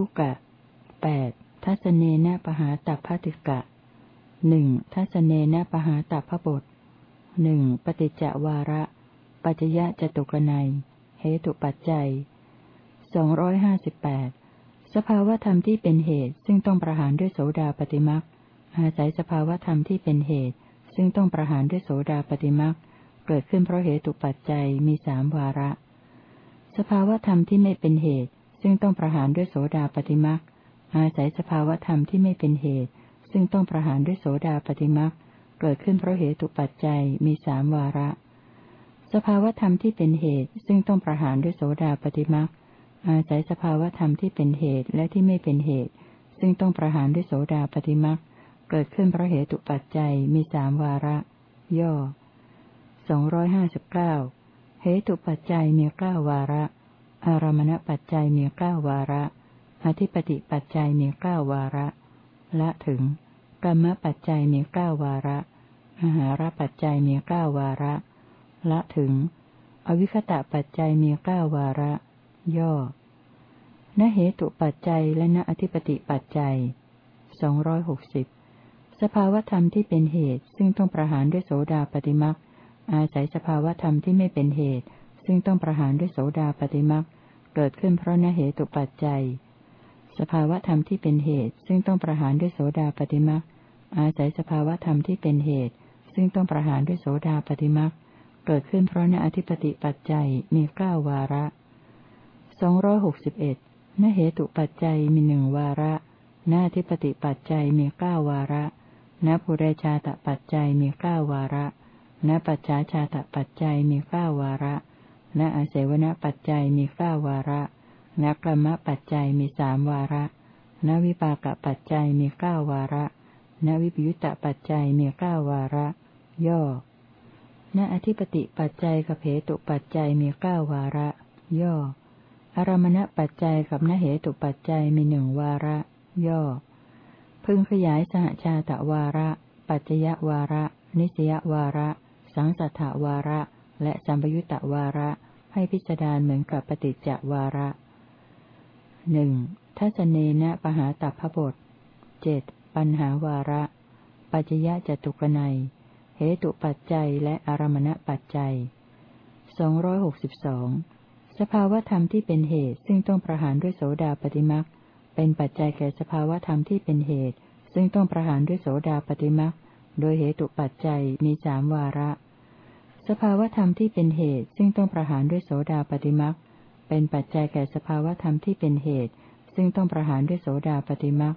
หนึ่งเหตุทุกะแปดทัศเนนะปหาตัพพติกะหนึ่งทัศเนนะปหาตัพพบทหนึ่งปฏิจจวาระ ปัจจยะจตุกนัยเหตุปัจจัยสองร้อยห้าสิบแปดสภาวธรรมที่เป็นเหตุ ซึ่งต้องประหารด้วยโสดาปฏิมักอาศัยสภาวธรรมที่เป็นเหตุ ซึ่งต้องประหารด้วยโสดาปฏิมักเกิดขึ้นเพราะเหตุปัจจัยมีสามวาระ สภาวธรรมที่ไม่เป็นเหตุ ซึ่งต้องประหารด้วยโสดาปฏิมักอาศัยสภาวธรรมที่ไม่เป็นเหตุ ซึ่งต้องประหารด้วยโสดาปฏิมักเกิดขึ้นเพราะเหตุปัจจัยมีสามวาระ สภาวธรรมที่เป็นเหตุ ซึ่งต้องประหารด้วยโสดาปฏิมักอาศัยสภาวธรรมที่เป็นเหตุและที่ไม่เป็นเหตุ ซึ่งต้องประหารด้วยโสดาปฏิมักเกิดขึ้นเพราะเหตุปัจจัยมีสามวาระ ย่อสองร้อยห้าสิบเก้าเหตุปัจจัยมีเก้าวาระ อารมณปัจจัยมีเก้าวาระ อธิปติปัจจัยมีเก้าวาระ ละถึง กรรมปัจจัยมีเก้าวาระอาหารปัจจัยมีเก้าวาระ ละถึง อวิคตะปัจจัยมีเก้าวาระ ย่อ ณเหตุปัจจัยและณอธิปติปัจจัยสองร้อยหกสิบสภาวธรรมที่เป็นเหตุ ซึ่งต้องประหารด้วยโสดาปฏิมักอาศัยสภาวธรรมที่ไม่เป็นเหตุ ซึ่งต้องประหารด้วยโสดาปฏิมักเกิดขึ้นเพราะณเหตุปัจจัย สภาวธรรมที่เป็นเหตุ ซึ่งต้องประหารด้วยโสดาปฏิมักอาศัยสภาวธรรมที่เป็นเหตุ ซึ่งต้องประหารด้วยโสดาปฏิมักเกิดขึ้นเพราะนอธิปติปัจจัยมีเก้าวาระสองร้อยหกสิบเอ็ดนเหตุปัจจัยมีหนึ่งวาระนอธิปติปัจจัยมีเก้าวาระนภูเรชาตปัจจัยมีเก้าวาระนปัจฉาชาตปัจจัยมีเก้าวาระ นอาเสวนปัจจัยมีเก้าวาระนกรรมปัจจัยมีสามวาระนวิปากปัจจัยมีเก้าวาระนวิปยุตตปัจจัยมีเก้าวาระ ย่อ ณอธิปติปัจจัยกับเหตุปัจจัยมีเก้าวาระ ย่อ อารมณปัจจัยกับนเหตุปัจจัยมีหนึ่งวาระ ย่อ พึงขยายสหชาตวาระ ปัจจยวาระ นิสยวาระ สังสัทธวาระ และสัมปยุตตวาระ ให้พิจารณาเหมือนกับปฏิจจวาระหนึ่งทัศเนนะปหาตัพพบทเจ็ดปัญหาวาระ ปัจจยะจตุกนัยเหตุปัจจัยและอารมณปัจจัยสองร้อยหกสิบสองสภาวธรรมที่เป็นเหตุซึ่งต้องประหารด้วยโสดาปฏิมักเป็นปัจจัยแก่สภาวธรรมที่เป็นเหตุ ซึ่งต้องประหารด้วยโสดาปฏิมักโดยเหตุปัจจัยมีสามวาระ สภาวธรรมที่เป็นเหตุซึ่งต้องประหารด้วยโสดาปฏิมักเป็นปัจจัยแก่สภาวธรรมที่เป็นเหตุ ซึ่งต้องประหารด้วยโสดาปฏิมัก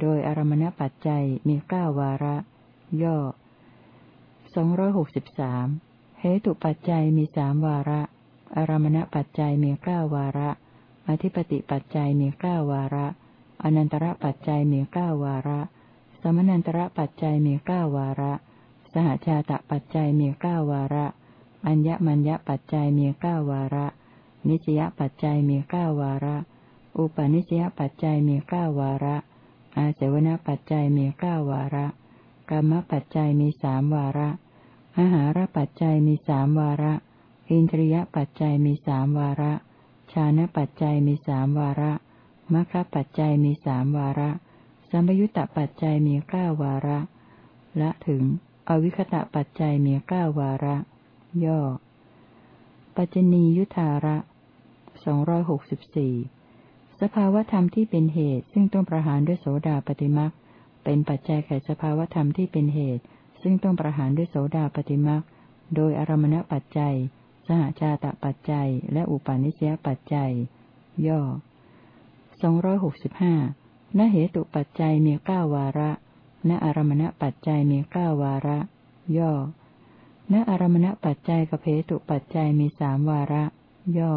โดยอารมณปัจจัยมีเก้าวาระ ย่อสองร้อยหกสิบสามเหตุปัจจัยมีสามวาระ อารมณปัจจัยมีเก้าวาระ อธิปติปัจจัยมีเก้าวาระ อนันตระปัจจัยมีเก้าวาระ สมนันตระปัจจัยมีเก้าวาระ สหชาตปัจจัยมีเก้าวาระ อัญญมัญญปัจจัยมีเก้าวาระ นิสยปัจจัยมีเก้าวาระ อุปนิสยปัจจัยมีเก้าวาระ อาเสวนปัจจัยมีเก้าวาระกรรมปัจจัยมีสามวาระอาหารปัจจัยมีสามวาระ อินทรียปัจจัยมีสามวาระ ชานะปัจจัยมีสามวาระมัคคปัจจัยมีสามวาระ สัมยุตตปัจจัยมีเก้าวาระ ละถึง อวิคตะปัจจัยมีเก้าวาระ ย่อ ปัจจนียุทธาระสองร้อยหกสิบสี่สภาวธรรมที่เป็นเหตุ ซึ่งต้องประหารด้วยโสดาปฏิมักเป็นปัจจัยแก่สภาวธรรมที่เป็นเหตุ ซึ่งต้องประหารด้วยโสดาปฏิมักโดยอารมณปัจจัย สหชาตปัจจัย และอุปาณิสยปัจจัย ย่อสองร้อยหกสิบห้าณเหตุปัจจัยมีเก้าวาระ ณอารมณปัจจัยมีเก้าวาระ ย่อ ณอารมณปัจจัยกับเหตุปัจจัยมีสามวาระ ย่อ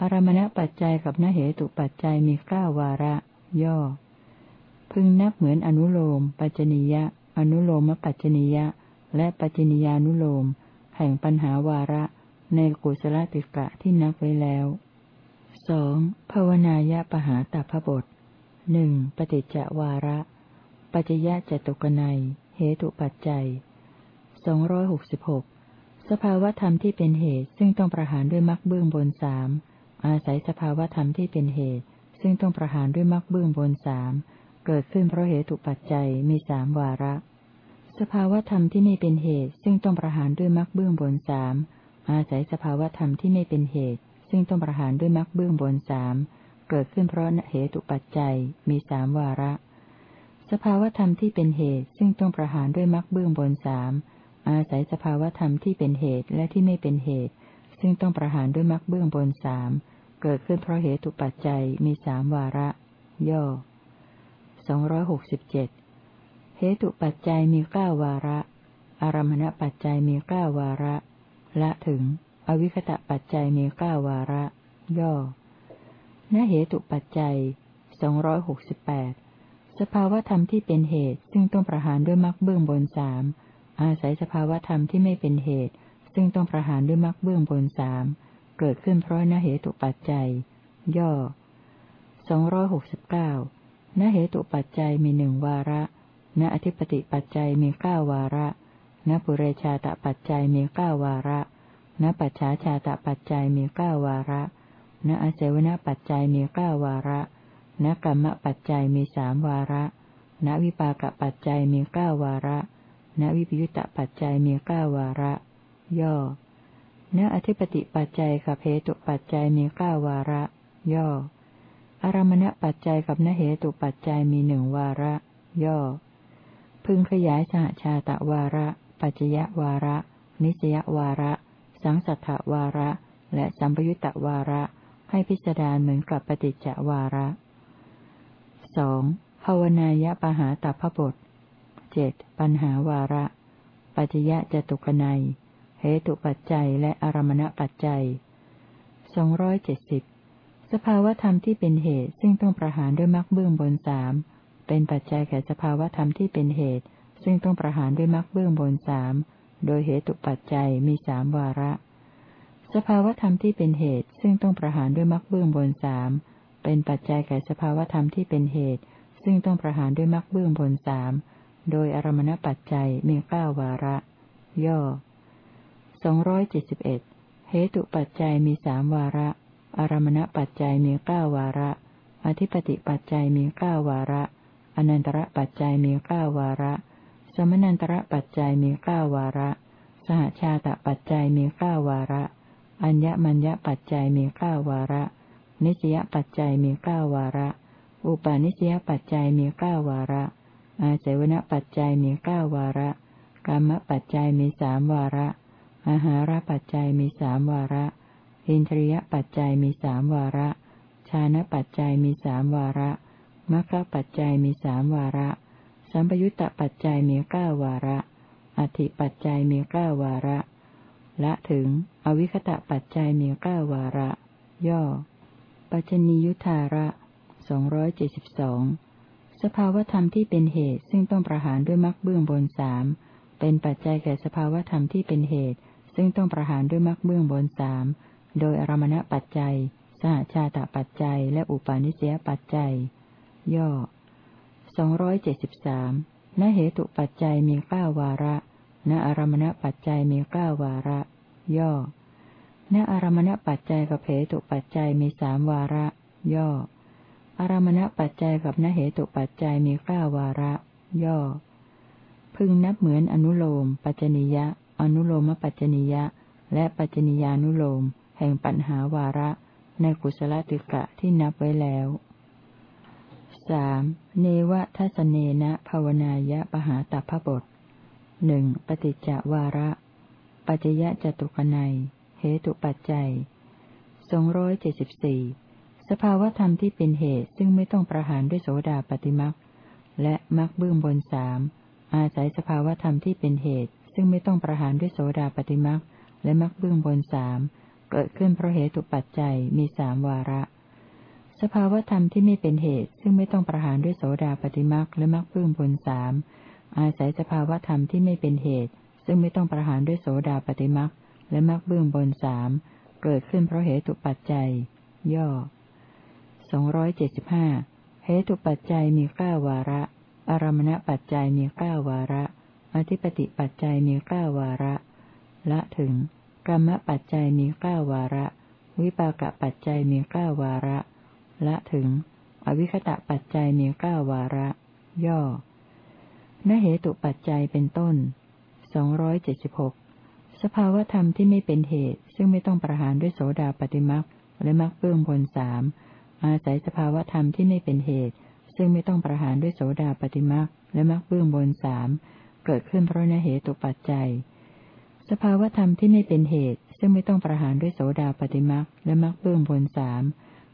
อารมณปัจจัยกับนเหตุปัจจัยมีเก้าวาระ ย่อ พึงนับเหมือนอนุโลม ปัจจนิยะ อนุโลมปัจจนิยะ และปัจจนิยานุโลม แห่งปัญหาวาระ ในกุศลติกะที่นับไว้แล้วสองภาวนายะปหาตาพบทหนึ่งปฏิจจวาระ ปัจยะจตุกนัย เหตุปัจจัยสองร้อยหกสิบหกสภาวธรรมที่เป็นเหตุ ซึ่งต้องประหารด้วยมรรคเบื้องบนสามอาศัยสภาวธรรมที่เป็นเหตุ ซึ่งต้องประหารด้วยมรรคเบื้องบนสามเกิดขึ้นเพราะเหตุปัจจัยมีสามวาระ สภาวธรรมที่ไม่เป็นเหตุ ซึ่งต้องประหารด้วยมรรคเบื้องบนสามอาศัยสภาวธรรมที่ไม่เป็นเหตุ ซึ่งต้องประหารด้วยมรรคเบื้องบนสามเกิดขึ้นเพราะเหตุปัจจัยมีสามวาระ สภาวธรรมที่เป็นเหตุซึ่งต้องประหารด้วยมรรคเบื้องบนสามอาศัยสภาวธรรมที่เป็นเหตุและที่ไม่เป็นเหตุ ซึ่งต้องประหารด้วยมรรคเบื้องบนสามเกิดขึ้นเพราะเหตุปัจจัยมีสามวาระ ย่อสองร้อยหกสิบเจ็ดเหตุปัจจัยมีเก้าวาระ อารมณปัจจัยมีเก้าวาระ ละถึง อวิคตะปัจจัยมีเก้าวาระ ย่อณเหตุปัจจัยสองร้อยหกสิบแปด สภาวธรรมที่เป็นเหตุ ซึ่งต้องประหารด้วยมรรคเบื้องบนสามอาศัยสภาวธรรมที่ไม่เป็นเหตุ ซึ่งต้องประหารด้วยมรรคเบื้องบนสามเกิดขึ้นเพราะนเหตุปัจจัย ย่อสองร้อยหกสิบเก้านเหตุปัจจัยมีหนึ่งวาระ ณอธิปติปัจจัยมีเก้าวาระ ณปุเรชาตปัจจัยมีเก้าวาระ ณปัจฉาชาตปัจจัยมีเก้าวาระ ณอาเสวนปัจจัยมีเก้าวาระ ณกรรมปัจจัยมีสามวาระ ณวิปากปัจจัยมีเก้าวาระ ณวิปยุตตปัจจัยมีเก้าวาระ ย่อ ณอธิปติปัจจัยกับเหตุปัจจัยมีเก้าวาระ ย่อ อารมณปัจจัยกับนเหตุปัจจัยมีหนึ่งวาระ ย่อ พึงขยายสหชาตะวาระ ปัจจยวาระ นิสยวาระ สังสัทธวาระ และสัมปยุตตวาระ ให้พิจารณาเหมือนกับปฏิจจวาระ สองภาวนายปหาตัพบทเจ็ดปัญหาวาระ ปัจยะจตุกนัยเหตุปัจจัยและอารมณปัจจัยสองร้อยเจ็ดสิบสภาวธรรมที่เป็นเหตุซึ่งต้องประหารด้วยมรรคเบื้องบนสามเป็นปัจจัยแก่สภาวธรรมที่เป็นเหตุ ซึ่งต้องประหารด้วยมรรคเบื้องบนสามโดยเหตุปัจจัยมีสามวาระ สภาวธรรมที่เป็นเหตุ ซึ่งต้องประหารด้วยมรรคเบื้องบนสาม เป็นปัจจัยแก่สภาวธรรมที่เป็นเหตุ ซึ่งต้องประหารด้วยมรรคเบื้องบนสามโดยอารมณปัจจัยมีเก้าวาระ ย่อสองร้อยเจ็ดสิบเอ็ดเหตุปัจจัยมีสามวาระ อารมณปัจจัยมีเก้าวาระ อธิปติปัจจัยมีเก้าวาระ อนันตระปัจจัยมีเก้าวาระ สมนันตระปัจจัยมีเก้าวาระ สหชาตปัจจัยมีเก้าวาระ อัญญมัญญปัจจัยมีเก้าวาระ นิสยปัจจัยมีเก้าวาระ อุปาณิสยปัจจัยมีเก้าวาระ อาศัยวณปัจจัยมีเก้าวาระกรรมปัจจัยมีสามวาระ อาหารปัจจัยมีสามวาระ อินทรียปัจจัยมีสามวาระ ชานะปัจจัยมีสามวาระมรรคปัจจัยมีสามวาระ สัมปยุตตปัจจัยมีเก้าวาระ อธิปัจจัยมีเก้าวาระ ละถึง อวิคตะปัจจัยมีเก้าวาระ ย่อ ปัจจนิยุทธาระสองร้อยเจ็ดสิบสองสภาวธรรมที่เป็นเหตุซึ่งต้องประหารด้วยมรรคเบื้องบนสามเป็นปัจจัยแก่สภาวธรรมที่เป็นเหตุ ซึ่งต้องประหารด้วยมรรคเบื้องบนสามโดยอารมณปัจจัย สหชาตปัจจัย และอุปาณิสยปัจจัย ย่อสองร้อยเจ็ดสิบสามณเหตุปัจจัยมีเก้าวาระณอารมณปัจจัยมีเก้าวาระ ย่อ ณอารมณปัจจัยกับเหตุปัจจัยมีสามวาระ ย่อ อารมณปัจจัยกับนเหตุปัจจัยมีเก้าวาระ ย่อ พึงนับเหมือนอนุโลม ปัจจนิยะ อนุโลมปัจจนิยะ และปัจจนิยานุโลม แห่งปัญหาวาระ ในกุศลติกะที่นับไว้แล้วสามเนวะทัศเนนะภาวนายะปหาตัพบทหนึ่งปฏิจจวาระ ปัจจยะจตุกนัย เหตุปัจจัยสองร้อยเจ็ดสิบสี่สภาวธรรมที่เป็นเหตุซึ่งไม่ต้องประหารด้วยโสดาปฏิมักและมักเบื้องบนสามอาศัยสภาวธรรมที่เป็นเหตุ ซึ่งไม่ต้องประหารด้วยโสดาปฏิมักและมักเบื้องบนสามเกิดขึ้นเพราะเหตุปัจจัยมีสามวาระ สภาวธรรมที่ไม่เป็นเหตุ ซึ่งไม่ต้องประหารด้วยโสดาปฏิมักและมักเบื้องบนสามอาศัยสภาวธรรมที่ไม่เป็นเหตุ ซึ่งไม่ต้องประหารด้วยโสดาปฏิมัก และมักเบื้องบนสามเกิดขึ้นเพราะเหตุปัจจัย ย่อสองร้อยเจ็ดสิบห้าเหตุปัจจัยมีเก้าวาระ อารมณปัจจัยมีเก้าวาระ อธิปติปัจจัยมีเก้าวาระ ละถึงกรรมปัจจัยมีเก้าวาระ วิปากปัจจัยมีเก้าวาระ ละถึง อวิคตะปัจจัยมีเก้าวาระ ย่อนเหตุปัจจัยเป็นต้นสองร้อยเจ็ดสิบหก สภาวธรรมที่ไม่เป็นเหตุ ซึ่งไม่ต้องประหารด้วยโสดาปฏิมักและมักเบื้องบนสามอาศัยสภาวธรรมที่ไม่เป็นเหตุ ซึ่งไม่ต้องประหารด้วยโสดาปฏิมักและมักเบื้องบนสามเกิดขึ้นเพราะนเหตุปัจจัย สภาวธรรมที่ไม่เป็นเหตุ ซึ่งไม่ต้องประหารด้วยโสดาปฏิมักและมักเบื้องบนสาม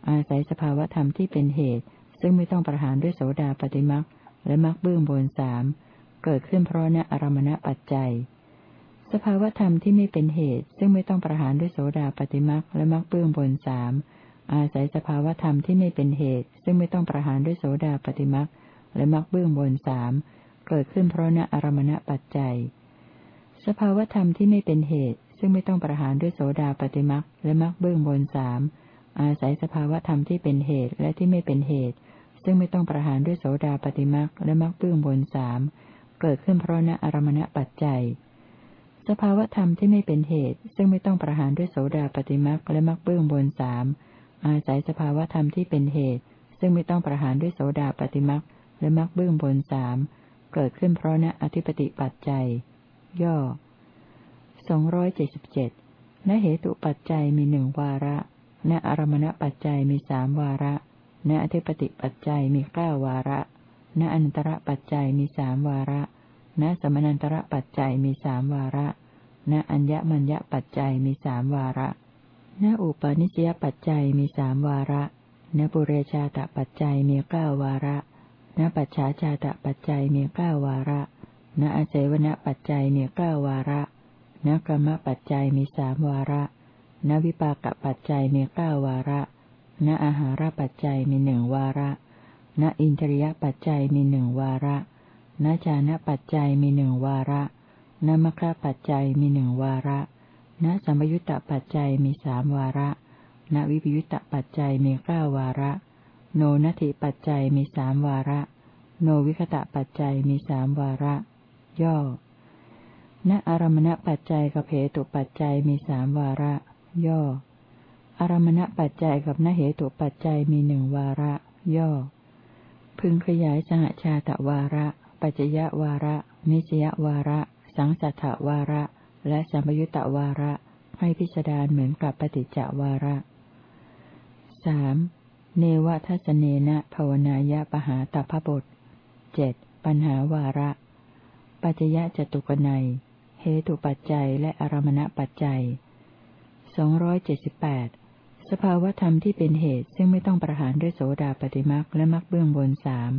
อาศัยสภาวธรรมที่เป็นเหตุ ซึ่งไม่ต้องประหารด้วยโสดาปฏิมักและมักเบื้องบนสามเกิดขึ้นเพราะนอารมณปัจจัย สภาวธรรมที่ไม่เป็นเหตุ ซึ่งไม่ต้องประหารด้วยโสดาปฏิมักและมักเบื้องบนสามอาศัยสภาวธรรมที่ไม่เป็นเหตุ ซึ่งไม่ต้องประหารด้วยโสดาปฏิมักและมักเบื้องบนสามเกิดขึ้นเพราะนอารมณปัจจัย สภาวธรรมที่ไม่เป็นเหตุ ซึ่งไม่ต้องประหารด้วยโสดาปฏิมักและมักเบื้องบนสามอาศัยสภาวธรรมที่เป็นเหตุและที่ไม่เป็นเหตุ ซึ่งไม่ต้องประหารด้วยโสดาปฏิมักและมักเบื้องบนสามเกิดขึ้นเพราะนอารมณปัจจัย สภาวธรรมที่ไม่เป็นเหตุ ซึ่งไม่ต้องประหารด้วยโสดาปฏิมักและมักเบื้องบนสามอาศัยสภาวธรรมที่เป็นเหตุ ซึ่งไม่ต้องประหารด้วยโสดาปฏิมักและมักเบื้องบนสามเกิดขึ้นเพราะณอธิปติปัจจัย ย่อสองร้อยเจ็ดสิบเจ็ดณเหตุปัจจัยมีหนึ่งวาระณอารมณปัจจัยมีสามวาระณอธิปติปัจจัยมีเก้าวาระณอนันตระปัจจัยมีสามวาระ ณสมนันตระปัจจัยมีสามวาระ ณอัญญมัญญปัจจัยมีสามวาระ ณอุปาณิสยปัจจัยมีสามวาระ ณปุเรชาตปัจจัยมีเก้าวาระ ณปัจฉาชาตปัจจัยมีเก้าวาระ ณอเจวณปัจจัยมีเก้าวาระ ณกรรมปัจจัยมีสามวาระ ณวิปากปัจจัยมีเก้าวาระ ณอาหารปัจจัยมีหนึ่งวาระ ณอินทรียปัจจัยมีหนึ่งวาระ ณจานะปัจจัยมีหนึ่งวาระณมคปัจจัยมีหนึ่งวาระณสัมยุตตปัจจัยมีสามวาระณวิปยุตตปัจจัยมีเก้าวาระ โนนัตถิปัจจัยมีสามวาระ โนวิคตะปัจจัยมีสามวาระ ย่อณอารมณปัจจัยกับเหตุปัจจัยมีสามวาระ ย่อ อารมณปัจจัยกับนเหตุปัจจัยมีหนึ่งวาระ ย่อ พึงขยายสหชาตวาระ ปัจจยวาระ นิสยวาระ สังสัทธวาระ และสัมยุตตวาระ ให้พิจารณาเหมือนกับปฏิจจวาระสามเนวทัศเนนะภาวนายะปหาตพบทเจ็ดปัญหาวาระ ปัจจยะจตุกนัยเหตุปัจจัยและอารมณปัจจัยสองร้อยเจ็ดสิบแปดสภาวธรรมที่เป็นเหตุซึ่งไม่ต้องประหารด้วยโสดาปฏิมักและมักเบื้องบนสาม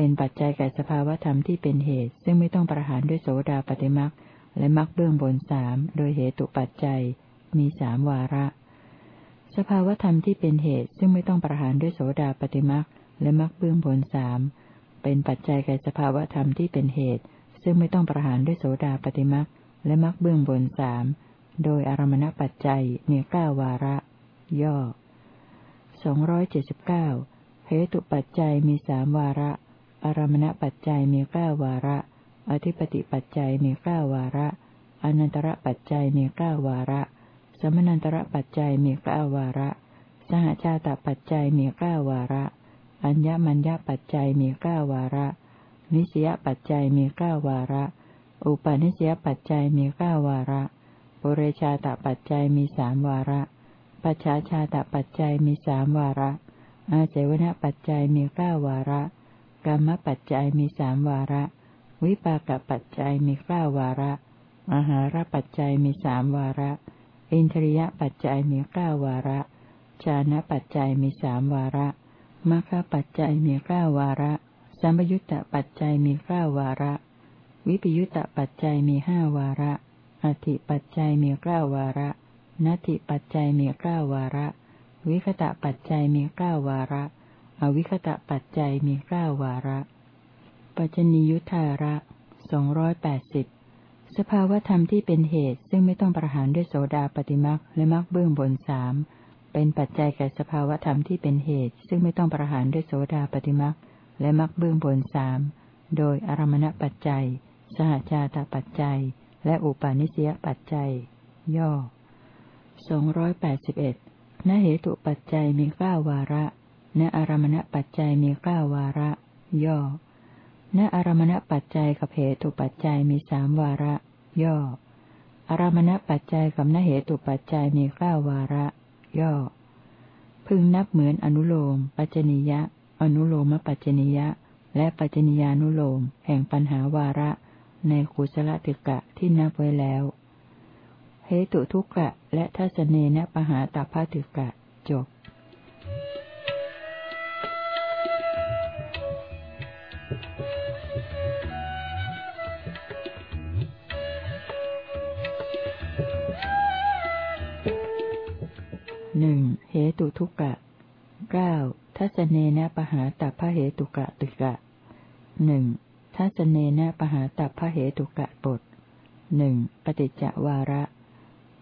เป็นปัจจัยแก่สภาวธรรมที่เป็นเหตุ ซึ่งไม่ต้องประหารด้วยโสดาปฏิมักและมักเบื้องบนสามโดยเหตุปัจจัย มีสามวาระ สภาวธรรมที่เป็นเหตุซึ่งไม่ต้องประหารด้วยโสดาปฏิมักและมักเบื้องบนสามเป็นปัจจัยแก่สภาวธรรมที่เป็นเหตุ ซึ่งไม่ต้องประหารด้วยโสดาปฏิมักและมักเบื้องบนสามโดยอารมณปัจจัยมีเก้าวาระ ย่อสองร้อยเจ็ดสิบเก้าเหตุปัจจัยมีสามวาระ อารมณปัจจัยมีเก้าวาระ อธิปติปัจจัยมีเก้าวาระ อนันตระปัจจัยมีเก้าวาระ สมนันตระปัจจัยมีเก้าวาระ สหชาตปัจจัยมีเก้าวาระ อัญญมัญญปัจจัยมีเก้าวาระ นิสยปัจจัยมีเก้าวาระ อุปาณิสยปัจจัยมีเก้าวาระปุเรชาตปัจจัยมีสามวาระ ปัจฉาชาตปัจจัยมีสามวาระ อาเจวณปัจจัยมีเก้าวาระ กรรมปัจจัยมีสามวาระ วิปากปัจจัยมีเก้าวาระอาหารปัจจัยมีสามวาระ อินทรียปัจจัยมีเก้าวาระ ชานะปัจจัยมีสามวาระมรรคปัจจัยมีเก้าวาระ สัมยุตตปัจจัยมีเก้าวาระ วิปยุตตปัจจัยมีห้าวาระอธิปัจจัยมีเก้าวาระนัตถิปัจจัยมีเก้าวาระ วิคตะปัจจัยมีเก้าวาระ อวิคตะปัจจัยมีเก้าวาระ ปัจจนิยุทธาระสองร้อยแปดสิบสภาวธรรมที่เป็นเหตุซึ่งไม่ต้องประหารด้วยโสดาปฏิมักและมักเบื้องบนสามเป็นปัจจัยแก่สภาวธรรมที่เป็นเหตุ ซึ่งไม่ต้องประหารด้วยโสดาปฏิมักและมักเบื้องบนสามโดยอารมณปัจจัย สหชาตปัจจัย และอุปาณิสยปัจจัย ย่อสองร้อยแปดสิบเอ็ดณเหตุปัจจัยมีเก้าวาระ ณอารมณปัจจัยมีเก้าวาระ ย่อ ณอารมณปัจจัยกับเหตุปัจจัยมีสามวาระ ย่อ อารมณปัจจัยกับนเหตุปัจจัยมีเก้าวาระ ย่อ พึงนับเหมือนอนุโลม ปัจจนิยะ อนุโลมปัจจนิยะ และปัจจนิยานุโลม แห่งปัญหาวาระ ในกุศลติกะที่นับไว้แล้วเหตุทุกกะและทัศเนนะปหาตาภาติกะจบ ตุทุกะเก้าทัศเนนะปหาตัพเหตุกะติกะหนึ่งทัศเนนะปหาตัพเหตุกะบทหนึ่งปฏิจจวาระ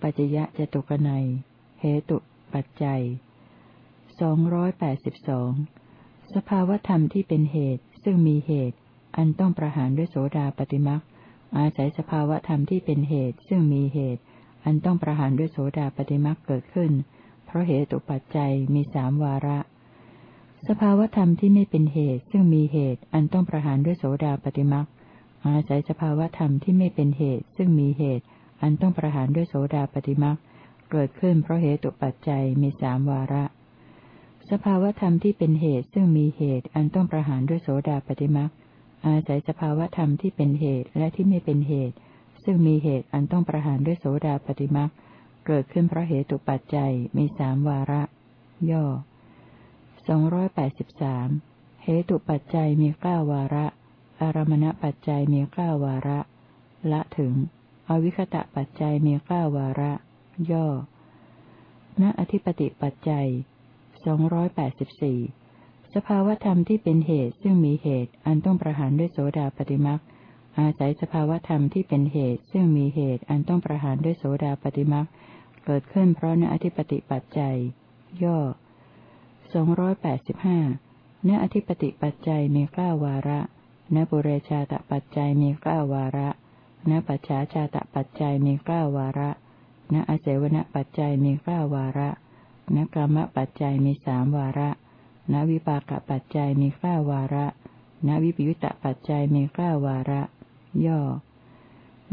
ปัจยะจตุกนัยเหตุปัจจัยสองร้อยแปดสิบสองสภาวธรรมที่เป็นเหตุ ซึ่งมีเหตุ อันต้องประหารด้วยโสดาปฏิมักอาศัยสภาวธรรมที่เป็นเหตุ ซึ่งมีเหตุ อันต้องประหารด้วยโสดาปฏิมักเกิดขึ้น ราะเหตุปัจจัยมีสามวาระ สภาวธรรมที่ไม่เป็นเหตุ ซึ่งมีเหตุอันต้องประหารด้วยโสดาปฏิมักอาศัยสภาวธรรมที่ไม่เป็นเหตุ ซึ่งมีเหตุ อันต้องประหารด้วยโสดาปฏิมักเกิดขึ้นเพราะเหตุปัจจัยมีสามวาระ สภาวธรรมที่เป็นเหตุ ซึ่งมีเหตุ อันต้องประหารด้วยโสดาปฏิมักอาศัยสภาวธรรมที่เป็นเหตุและที่ไม่เป็นเหตุ ซึ่งมีเหตุอันต้องประหารด้วยโสดาปฏิมักเเกิดขึ้นเพราะเหตุปัจจัยมีสามวาระ ย่อสองร้อยแปดสิบสามเหตุปัจจัยมีเก้าวาระ อารมณปัจจัยมีเก้าวาระ ละถึง อวิคตะปัจจัยมีเก้าวาระ ย่อ ณอธิปติปัจจัยสองร้อยแปดสิบสี่สภาวธรรมที่เป็นเหตุซึ่งมีเหตุ อันต้องประหารด้วยโสดาปฏิมักอาศัยสภาวธรรมที่เป็นเหตุ ซึ่งมีเหตุ อันต้องประหารด้วยโสดาปฏิมัก เกิดขึ้นเพราะณอธิปติปัจจัย ย่อสองร้อยแปดสิบห้าณอธิปติปัจจัยมีเก้าวาระณปุเรชาตปัจจัยมีเก้าวาระณปัจฉาชาตปัจจัยมีเก้าวาระณอเสวนปัจจัยมีเก้าวาระณกรรมปัจจัยมีสามวาระณวิปากปัจจัยมีเก้าวาระณวิปยุตตปัจจัยมีเก้าวาระ ย่อ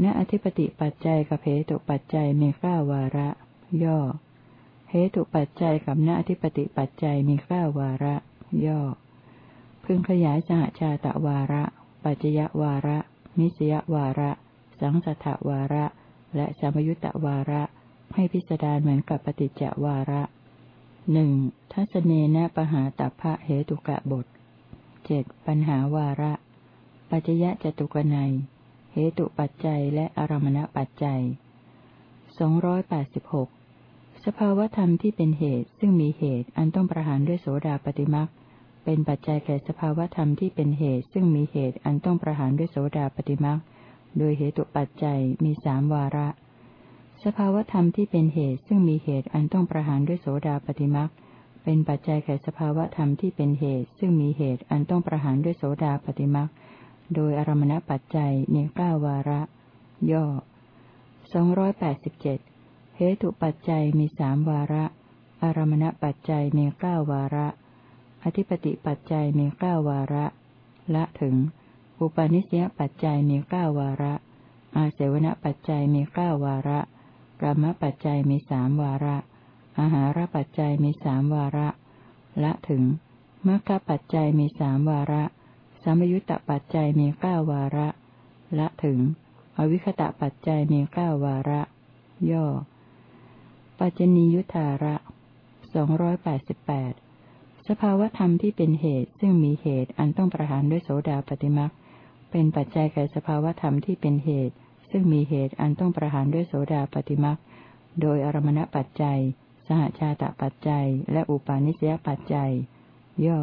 ณอธิปติปัจจัยกับเหตุปัจจัยมีเก้าวาระ ย่อ เหตุปัจจัยกับณอธิปติปัจจัยมีเก้าวาระ ย่อ พึงขยายสหชาตวาระ ปัจจยวาระ นิสยวาระ สังสัทธวาระ และสมยุตตวาระ ให้พิสดารเหมือนกับปฏิจจวาระหนึ่งทัศเนนะปหาตัพะเหตุกะบทเจ็ดปัญหาวาระ ปัจจยะจตุกนัยเหตุปัจจัยและอารมณปัจจัยสองร้อยแปดสิบหก สภาวธรรมที่เป็นเหตุซึ่งมีเหตุอันต้องประหารด้วยโสดาปฏิมักเป็นปัจจัยแก่สภาวธรรมที่เป็นเหตุซึ่งมีเหตุอันต้องประหารด้วยโสดาปฏิมักโดยเหตุปัจจัยมีสามวาระ สภาวธรรมที่เป็นเหตุซึ่งมีเหตุอันต้องประหารด้วยโสดาปฏิมักเป็นปัจจัยแก่สภาวธรรมที่เป็นเหตุ ซึ่งมีเหตุอันต้องประหารด้วยโสดาปฏิมักโดยอารมณปัจจัยมีเก้าวาระ ย่อสองร้อยแปดสิบเจ็ด เหตุปัจจัยมีสามวาระ อารมณปัจจัยมีเก้าวาระ อธิปติปัจจัยมีเก้าวาระ ละถึง อุปาณิสยปัจจัยมีเก้าวาระ อาเสวนปัจจัยมีเก้าวาระกรรมปัจจัยมีสามวาระ อาหารปัจจัยมีสามวาระ ละถึงมรรคปัจจัยมีสามวาระ สมยุตตปัจจัยมีเก้าวาระ ละถึง อวิคตะปัจจัยมีเก้าวาระ ย่อ ปัจจนียุทธาระสองร้อยแปดสิบแปดสภาวธรรมที่เป็นเหตุซึ่งมีเหตุอันต้องประหารด้วยโสดาปฏิมักเป็นปัจจัยแก่สภาวธรรมที่เป็นเหตุ ซึ่งมีเหตุอันต้องประหารด้วยโสดาปฏิมักโดยอารมณปัจจัย สหชาตปัจจัย และอุปาณิสยปัจจัย ย่อ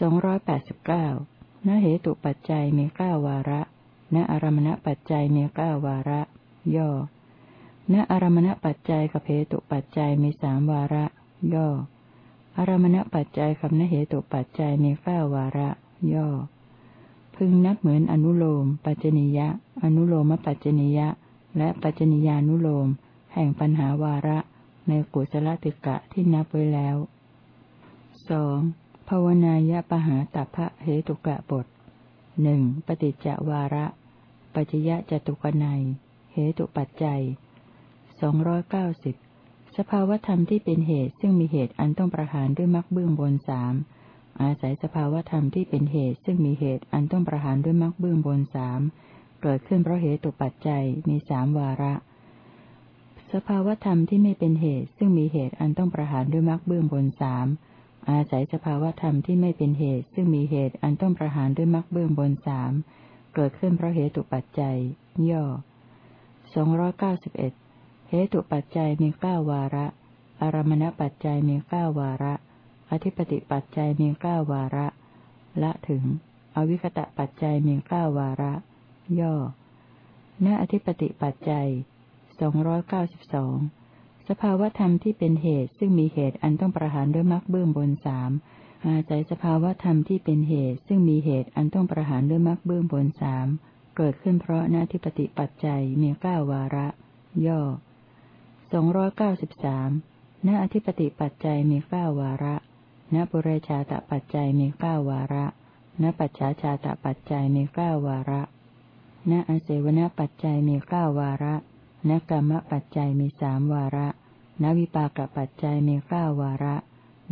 สองร้อยแปดสิบเก้าณเหตุปัจจัยมีเก้าวาระ ณอารมณปัจจัยมีเก้าวาระ ย่อ ณอารมณปัจจัยกับเหตุปัจจัยมีสามวาระ ย่อ อารมณปัจจัยกับนเหตุปัจจัยมีเก้าวาระ ย่อ พึงนับเหมือนอนุโลม ปัจจนิยะ อนุโลมปัจจนิยะ และปัจจนิยานุโลม แห่งปัญหาวาระ ในกุศลติกะที่นับไว้แล้วสองภาวนายะปหาตัพะเหตุกะบทหนึ่งปฏิจจวาระ ปัจยะจตุกนัยเหตุปัจจัย สองร้อยเก้าสิบสภาวธรรมที่เป็นเหตุซึ่งมีเหตุอันต้องประหารด้วยมรรคเบื้องบนสามอาศัยสภาวธรรมที่เป็นเหตุซึ่งมีเหตุอันต้องประหารด้วยมรรคเบื้องบนสามเกิดขึ้นเพราะเหตุตุปัจจัยมีสามวาระ สภาวธรรมที่ไม่เป็นเหตุซึ่งมีเหตุอันต้องประหารด้วยมรรคเบื้องบนสามอาศัยสภาวธรรมที่ไม่เป็นเหตุซึ่งมีเหตุอันต้องประหารด้วยมรรคเบื้องบนสามเกิดขึ้นเพราะเหตุตุปัจจัย ย่อสองร้อยเก้าสิบเอ็ด เหตุปัจจัยมีเก้าวาระ อารมณปัจจัยมีเก้าวาระ อธิปติปัจจัยมีเก้าวาระ ละถึง อวิคตะปัจจัยมีเก้าวาระ ย่อ ณ อธิปติปัจจัยสองร้อยเก้าสิบสองสภาวธรรมที่เป็นเหตุซึ่งมีเหตุอันต้องประหารด้วยมรรคเบื้องบนสามอาศัยสภาวธรรมที่เป็นเหตุ ซึ่งมีเหตุอันต้องประหารด้วยมรรคเบื้องบนสามเกิดขึ้นเพราะนาทิปติปัจจัยมีเก้าวาระ ย่อ สองร้อยเก้าสิบสามณอธิปติปัจจัยมีเก้าวาระ ณปุเรชาตปัจจัยมีเก้าวาระ ณปัจฉาชาตปัจจัยมีเก้าวาระ ณอเสวนปัจจัยมีเก้าวาระ ณกรรมปัจจัยมีสามวาระ ณวิปากปัจจัยมีเก้าวาระ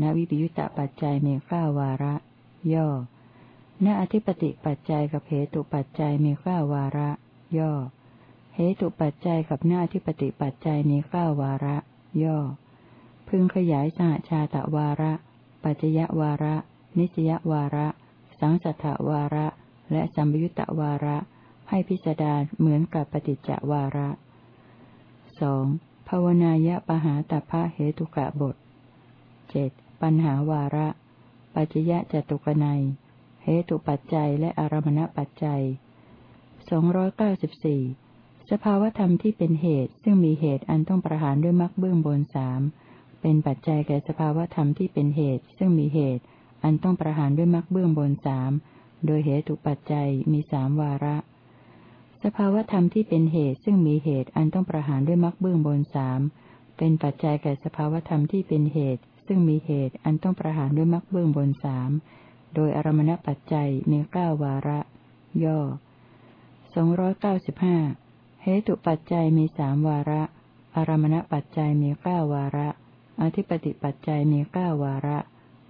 ณวิปยุตตปัจจัยมีเก้าวาระ ย่อ ณอธิปติปัจจัยกับเหตุปัจจัยมีเก้าวาระ ย่อ เหตุปัจจัยกับหน้าที่ปฏิปัจจัยมีเก้าวาระ ย่อ พึงขยายสหชาตะวาระ ปัจจยวาระ นิสยวาระ สังสัทธวาระ และสัมยุตตวาระ ให้พิสดารเหมือนกับปฏิจจวาระสองภาวนายะปหาตพะเหตุกะบทเจ็ดปัญหาวาระ ปัจจยะจตุกนัยเหตุปัจจัยและอารมณปัจจัยสองร้อยเก้าสิบสี่ สภาวธรรมที่เป็นเหตุ ซึ่งมีเหตุอันต้องประหารด้วยมรรคเบื้องบนสามเป็นปัจจัยแก่สภาวธรรมที่เป็นเหตุ ซึ่งมีเหตุ อันต้องประหารด้วยมรรคเบื้องบนสามโดยเหตุปัจจัยมีสามวาระ สภาวธรรมที่เป็นเหตุ ซึ่งมีเหตุอันต้องประหารด้วยมรรคเบื้องบนสามเป็นปัจจัยแก่สภาวธรรมที่เป็นเหตุ ซึ่งมีเหตุอันต้องประหารด้วยมรรคเบื้องบนสามโดยอารมณปัจจัยมีเก้าวาระ ย่อสองร้อยเก้าสิบห้า ตุปัจจัยมีสามวาระ อารมณปัจจัยมีเก้าวาระ อธิปติปัจจัยมีเก้าวาระ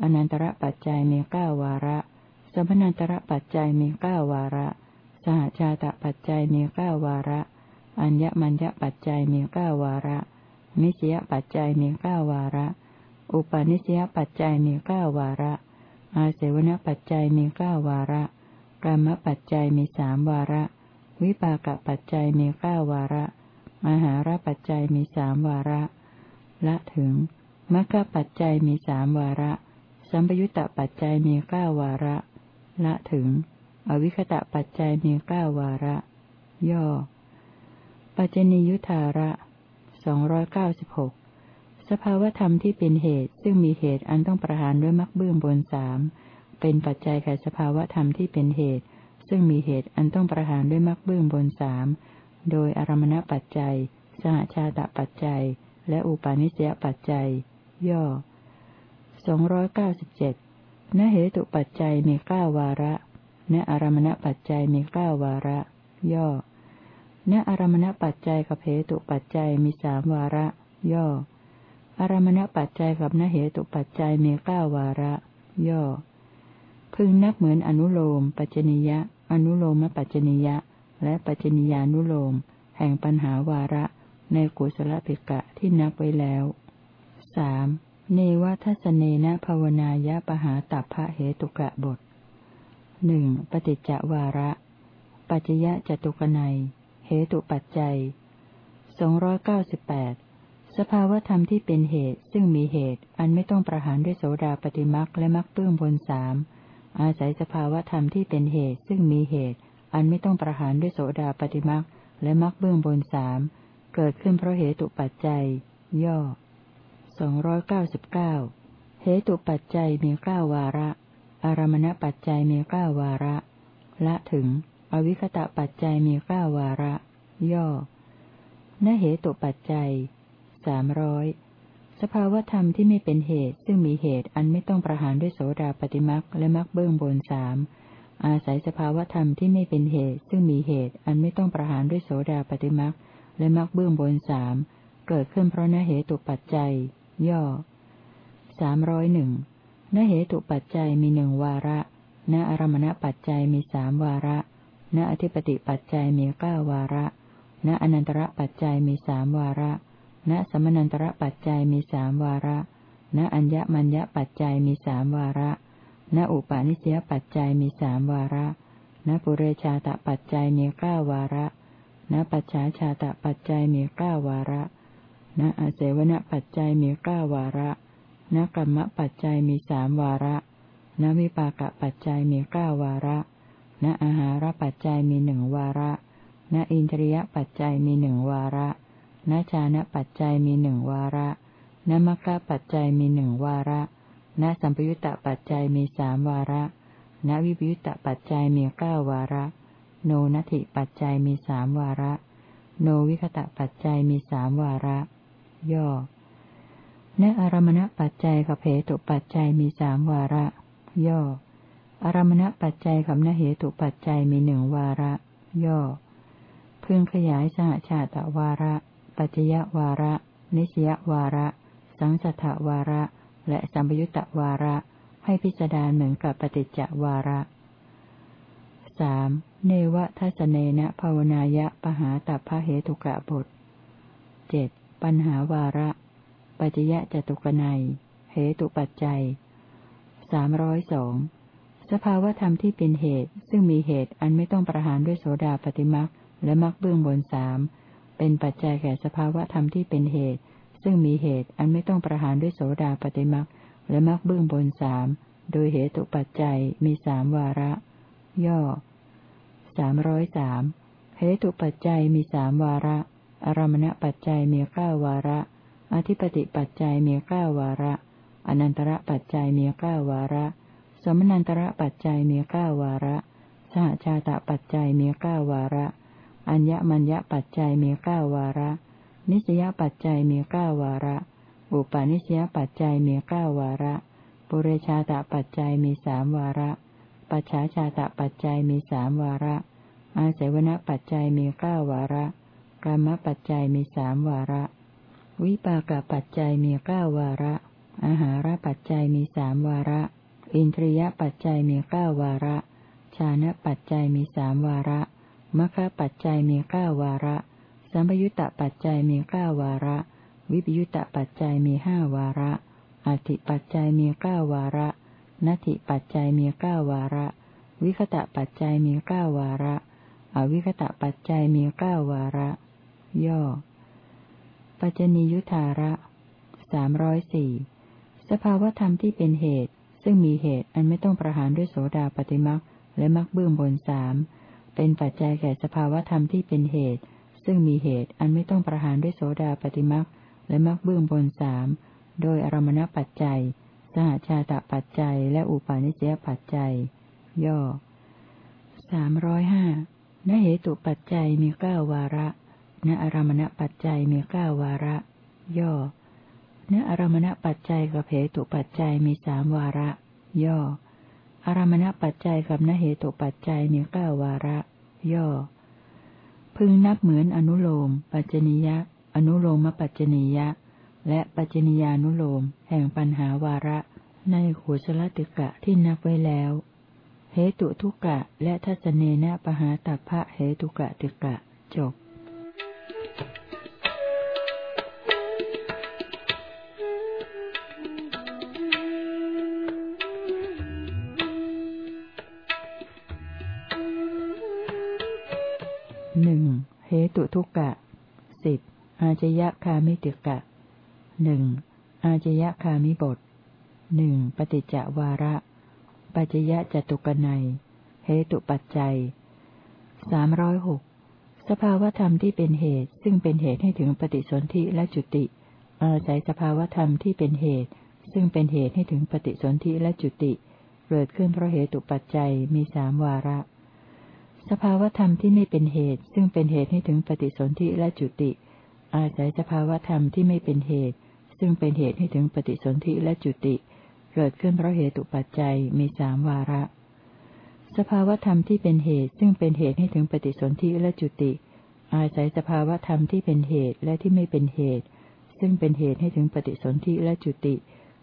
อนันตระปัจจัยมีเก้าวาระสัมพนันตระปัจจัยมีเก้าวาระ สหชาตปัจจัยมีเก้าวาระ อัญญมัญญปัจจัยมีเก้าวาระ นิสยปัจจัยมีเก้าวาระ อุปาณิสยปัจจัยมีเก้าวาระ อาเสวนปัจจัยมีเก้าวาระกรรมปัจจัยมีสามวาระ วิปากปัจจัยมีเก้าวาระ มหาราปัจจัยมีสามวาระ ละถึงมรรคปัจจัยมีสามวาระ สัมปยุตตปัจจัยมีเก้าวาระ ละถึง อวิคตะปัจจัยมีเก้าวาระ ย่อ ปัจจนิยุทธาระสองร้อยเก้าสิบหกสภาวธรรมที่เป็นเหตุ ซึ่งมีเหตุอันต้องประหารด้วยมรรคเบื้องบนสามเป็นปัจจัยแก่สภาวธรรมที่เป็นเหตุ ซึ่งมีเหตุอันต้องประหารด้วยมรรคเบื้องบนสามโดยอารมณปัจจัย สหชาตปัจจัย และอุปาณิสยปัจจัย ย่อสองร้อยเก้าสิบเจ็ดนเหตุปัจจัยมีเก้าวาระณอารมณปัจจัยมีเก้าวาระ ย่อณอารมณปัจจัยกับเหตุปัจจัยมีสามวาระ ย่อ อารมณปัจจัยกับนเหตุปัจจัยมีเก้าวาระ ย่อ พึงนับเหมือนอนุโลม ปัจจนิยะ อนุโลมปัจจนิยะ และปัจจนิยานุโลม แห่งปัญหาวาระ ในกุศลปิกะที่นับไว้แล้วสามเนวทัสเนนะภาวนายะปหาตัพพะเหตุกะบทหนึ่งปฏิจจวาระ ปัจจยะจตุกนัย เหตุปัจจัยสองร้อยเก้าสิบแปดสภาวธรรมที่เป็นเหตุซึ่งมีเหตุอันไม่ต้องประหารด้วยโสดาปฏิมักและมักเปื้องบนสาม อาศัยสภาวธรรมที่เป็นเหตุซึ่งมีเหตุ อันไม่ต้องประหารด้วยโสดาปฏิมักและมักเบื้องบนสามเกิดขึ้นเพราะเหตุปัจจัย ย่อสองร้อยเก้าสิบเก้าเหตุปัจจัยมีเก้าวาระ อารมณปัจจัยมีเก้าวาระ ละถึง อวิคตะปัจจัยมีเก้าวาระ ย่อนเหตุปัจจัยสามร้อย สภาวธรรมที่ไม่เป็นเหตุ ซึ่งมีเหตุอันไม่ต้องประหารด้วยโสดาปฏิมักและมักเบื้องบนสามอาศัยสภาวธรรมที่ไม่เป็นเหตุ ซึ่งมีเหตุอันไม่ต้องประหารด้วยโสดาปฏิมักและมักเบื้องบนสามเกิดขึ้นเพราะนเหตุปัจจัย ย่อสามร้อยหนึ่งนเหตุปัจจัยมีหนึ่งวาระณอารมณปัจจัยมีสามวาระณอธิปติปัจจัยมีเก้าวาระณอนันตระปัจจัยมีสามวาระ ณสมนันตระปัจจัยมีสามวาระ ณอัญญมัญญปัจจัยมีสามวาระ ณอุปาณิสยปัจจัยมีสามวาระ ณปุเรชาตปัจจัยมีเก้าวาระ ณปัจฉาชาตปัจจัยมีเก้าวาระ ณอาเสวนปัจจัยมีเก้าวาระ ณกรรมปัจจัยมีสามวาระ ณวิปากปัจจัยมีเก้าวาระ ณอาหารปัจจัยมีหนึ่งวาระ ณอินทรียปัจจัยมีหนึ่งวาระ ณชานะปัจจัยมีหนึ่งวาระณมัคคะปัจจัยมีหนึ่งวาระณสัมปยุตตปัจจัยมีสามวาระณวิปยุตตปัจจัยมีเก้าวาระ โนนัตถิปัจจัยมีสามวาระ โนวิคตะปัจจัยมีสามวาระ ย่อณอารมณปัจจัยกับเหตุปัจจัยมีสามวาระ ย่อ อารมณปัจจัยกับนเหตุปัจจัยมีหนึ่งวาระ ย่อ พึงขยายสหชาตวาระ ปัจจยวาระ นิสยวาระ สังสัทธวาระ และสัมยุตตวาระ ให้พิจารณาเหมือนกับปฏิจจวาระสามเนวทัศเนนะภาวนายะปหาตัพพเหตุกะบทเจ็ดปัญหาวาระ ปัจยะจตุกนัยเหตุปัจจัยสามร้อยสองสภาวธรรมที่เป็นเหตุ ซึ่งมีเหตุอันไม่ต้องประหารด้วยโสดาปฏิมักและมักเบื้องบนสาม เป็นปัจจัยแก่สภาวะธรรมที่เป็นเหตุ ซึ่งมีเหตุอันไม่ต้องประหารด้วยโสดาปฏิมักและมักเบื้องบนสามโดยเหตุปัจจัยมีสามวาระ ย่อสามร้อยสามเหตุปัจจัยมีสามวาระ อารมณปัจจัยมีเก้าวาระ อธิปติปัจจัยมีเก้าวาระ อนันตระปัจจัยมีเก้าวาระ สมนันตระปัจจัยมีเก้าวาระ สหชาตปัจจัยมีเก้าวาระ อัญญมัญญปัจจัยมีเก้าวาระ นิสยปัจจัยมีเก้าวาระ อุปาณิสยปัจจัยมีเก้าวาระ ปุเรชาตปัจจัยมีสามวาระ ปัจฉาชาตปัจจัยมีสามวาระ อาศัยวณปัจจัยมีเก้าวาระกรรมปัจจัยมีสามวาระ วิปากปัจจัยมีเก้าวาระ อาหารปัจจัยมีสามวาระ อินทรียปัจจัยมีเก้าวาระ ชานะปัจจัยมีสามวาระ มคคปัจจัยมีเก้าวาระ สัมปยุตตปัจจัยมีเก้าวาระ วิปยุตตปัจจัยมีห้าวาระอธิปัจจัยมีเก้าวาระนัตถิปัจจัยมีเก้าวาระ วิคตะปัจจัยมีเก้าวาระ อวิคตะปัจจัยมีเก้าวาระ ย่อ ปัจจนิยุทธาระสามร้อยสี่สภาวธรรมที่เป็นเหตุ ซึ่งมีเหตุอันไม่ต้องประหารด้วยโสดาปฏิมักและมักเบื้องบนสาม เป็นปัจจัยแก่สภาวธรรมที่เป็นเหตุ ซึ่งมีเหตุอันไม่ต้องประหารด้วยโสดาปฏิมักและมักเบื้องบนสามโดยอารมณปัจจัย สหชาตปัจจัย และอุปาณิสยปัจจัย ย่อสามร้อยห้านเหตุปัจจัยมีเก้าวาระ ณอารมณปัจจัยมีเก้าวาระ ย่อ ณอารมณปัจจัยกับเหตุปัจจัยมีสามวาระ ย่อ อารมณปัจจัยกับนเหตุปัจจัยมีเก้าวาระ ย่อ พึงนับเหมือนอนุโลม ปัจจนิยะ อนุโลมปัจจนิยะ และปัจจนิยานุโลม แห่งปัญหาวาระ ในขูชลติกะที่นับไว้แล้วเหตุทุกะและทัศเนนะปหาตัพะเหตุกะติกะจบ ทุกกะสิบอาจยะคามิติกะหนึ่งอาจยะคามิบทหนึ่งปฏิจจวาระ ปัจจยะจตุกนัยเหตุปัจจัยสามร้อยหกสภาวธรรมที่เป็นเหตุ ซึ่งเป็นเหตุให้ถึงปฏิสนธิและจุติ อาศัยสภาวธรรมที่เป็นเหตุ ซึ่งเป็นเหตุให้ถึงปฏิสนธิและจุติ เกิดขึ้นเพราะเหตุปัจจัยมีสามวาระ สภาวธรรมที่ไม่เป็นเหตุ ซึ่งเป็นเหตุให้ถึงปฏิสนธิและจุติ อาศัยสภาวธรรมที่ไม่เป็นเหตุ ซึ่งเป็นเหตุให้ถึงปฏิสนธิและจุติ เกิดขึ้นเพราะเหตุปัจจัยมีสามวาระ สภาวธรรมที่เป็นเหตุ ซึ่งเป็นเหตุให้ถึงปฏิสนธิและจุติ อาศัยสภาวธรรมที่เป็นเหตุและที่ไม่เป็นเหตุ ซึ่งเป็นเหตุให้ถึงปฏิสนธิและจุติ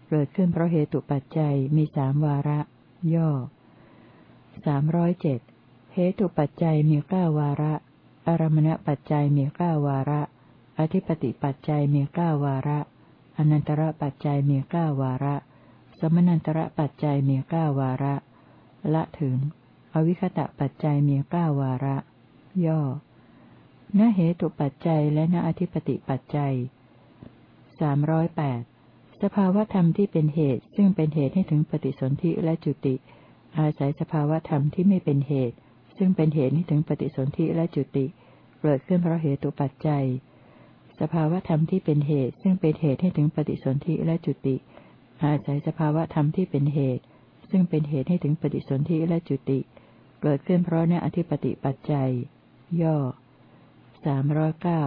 เกิดขึ้นเพราะเหตุปัจจัยมีสามวาระ ย่อสามร้อยเจ็ด เหตุปัจจัยมีเก้าวาระ อารมณปัจจัยมีเก้าวาระ อธิปติปัจจัยมีเก้าวาระ อนันตระปัจจัยมีเก้าวาระ สมนันตระปัจจัยมีเก้าวาระ ละถึง อวิคตะปัจจัยมีเก้าวาระ ย่อณเหตุปัจจัยและณอธิปติปัจจัยสามร้อยแปดสภาวธรรมที่เป็นเหตุ ซึ่งเป็นเหตุให้ถึงปฏิสนธิและจุติ อาศัยสภาวธรรมที่ไม่เป็นเหตุ ซึ่งเป็นเหตุให้ถึงปฏิสนธิและจุติ เกิดขึ้นเพราะเหตุปัจจัย สภาวธรรมที่เป็นเหตุ ซึ่งเป็นเหตุให้ถึงปฏิสนธิและจุติ อาศัยสภาวธรรมที่เป็นเหตุ ซึ่งเป็นเหตุให้ถึงปฏิสนธิและจุติ เกิดขึ้นเพราะเนอธิปติปัจจัย ย่อสามร้อยเก้า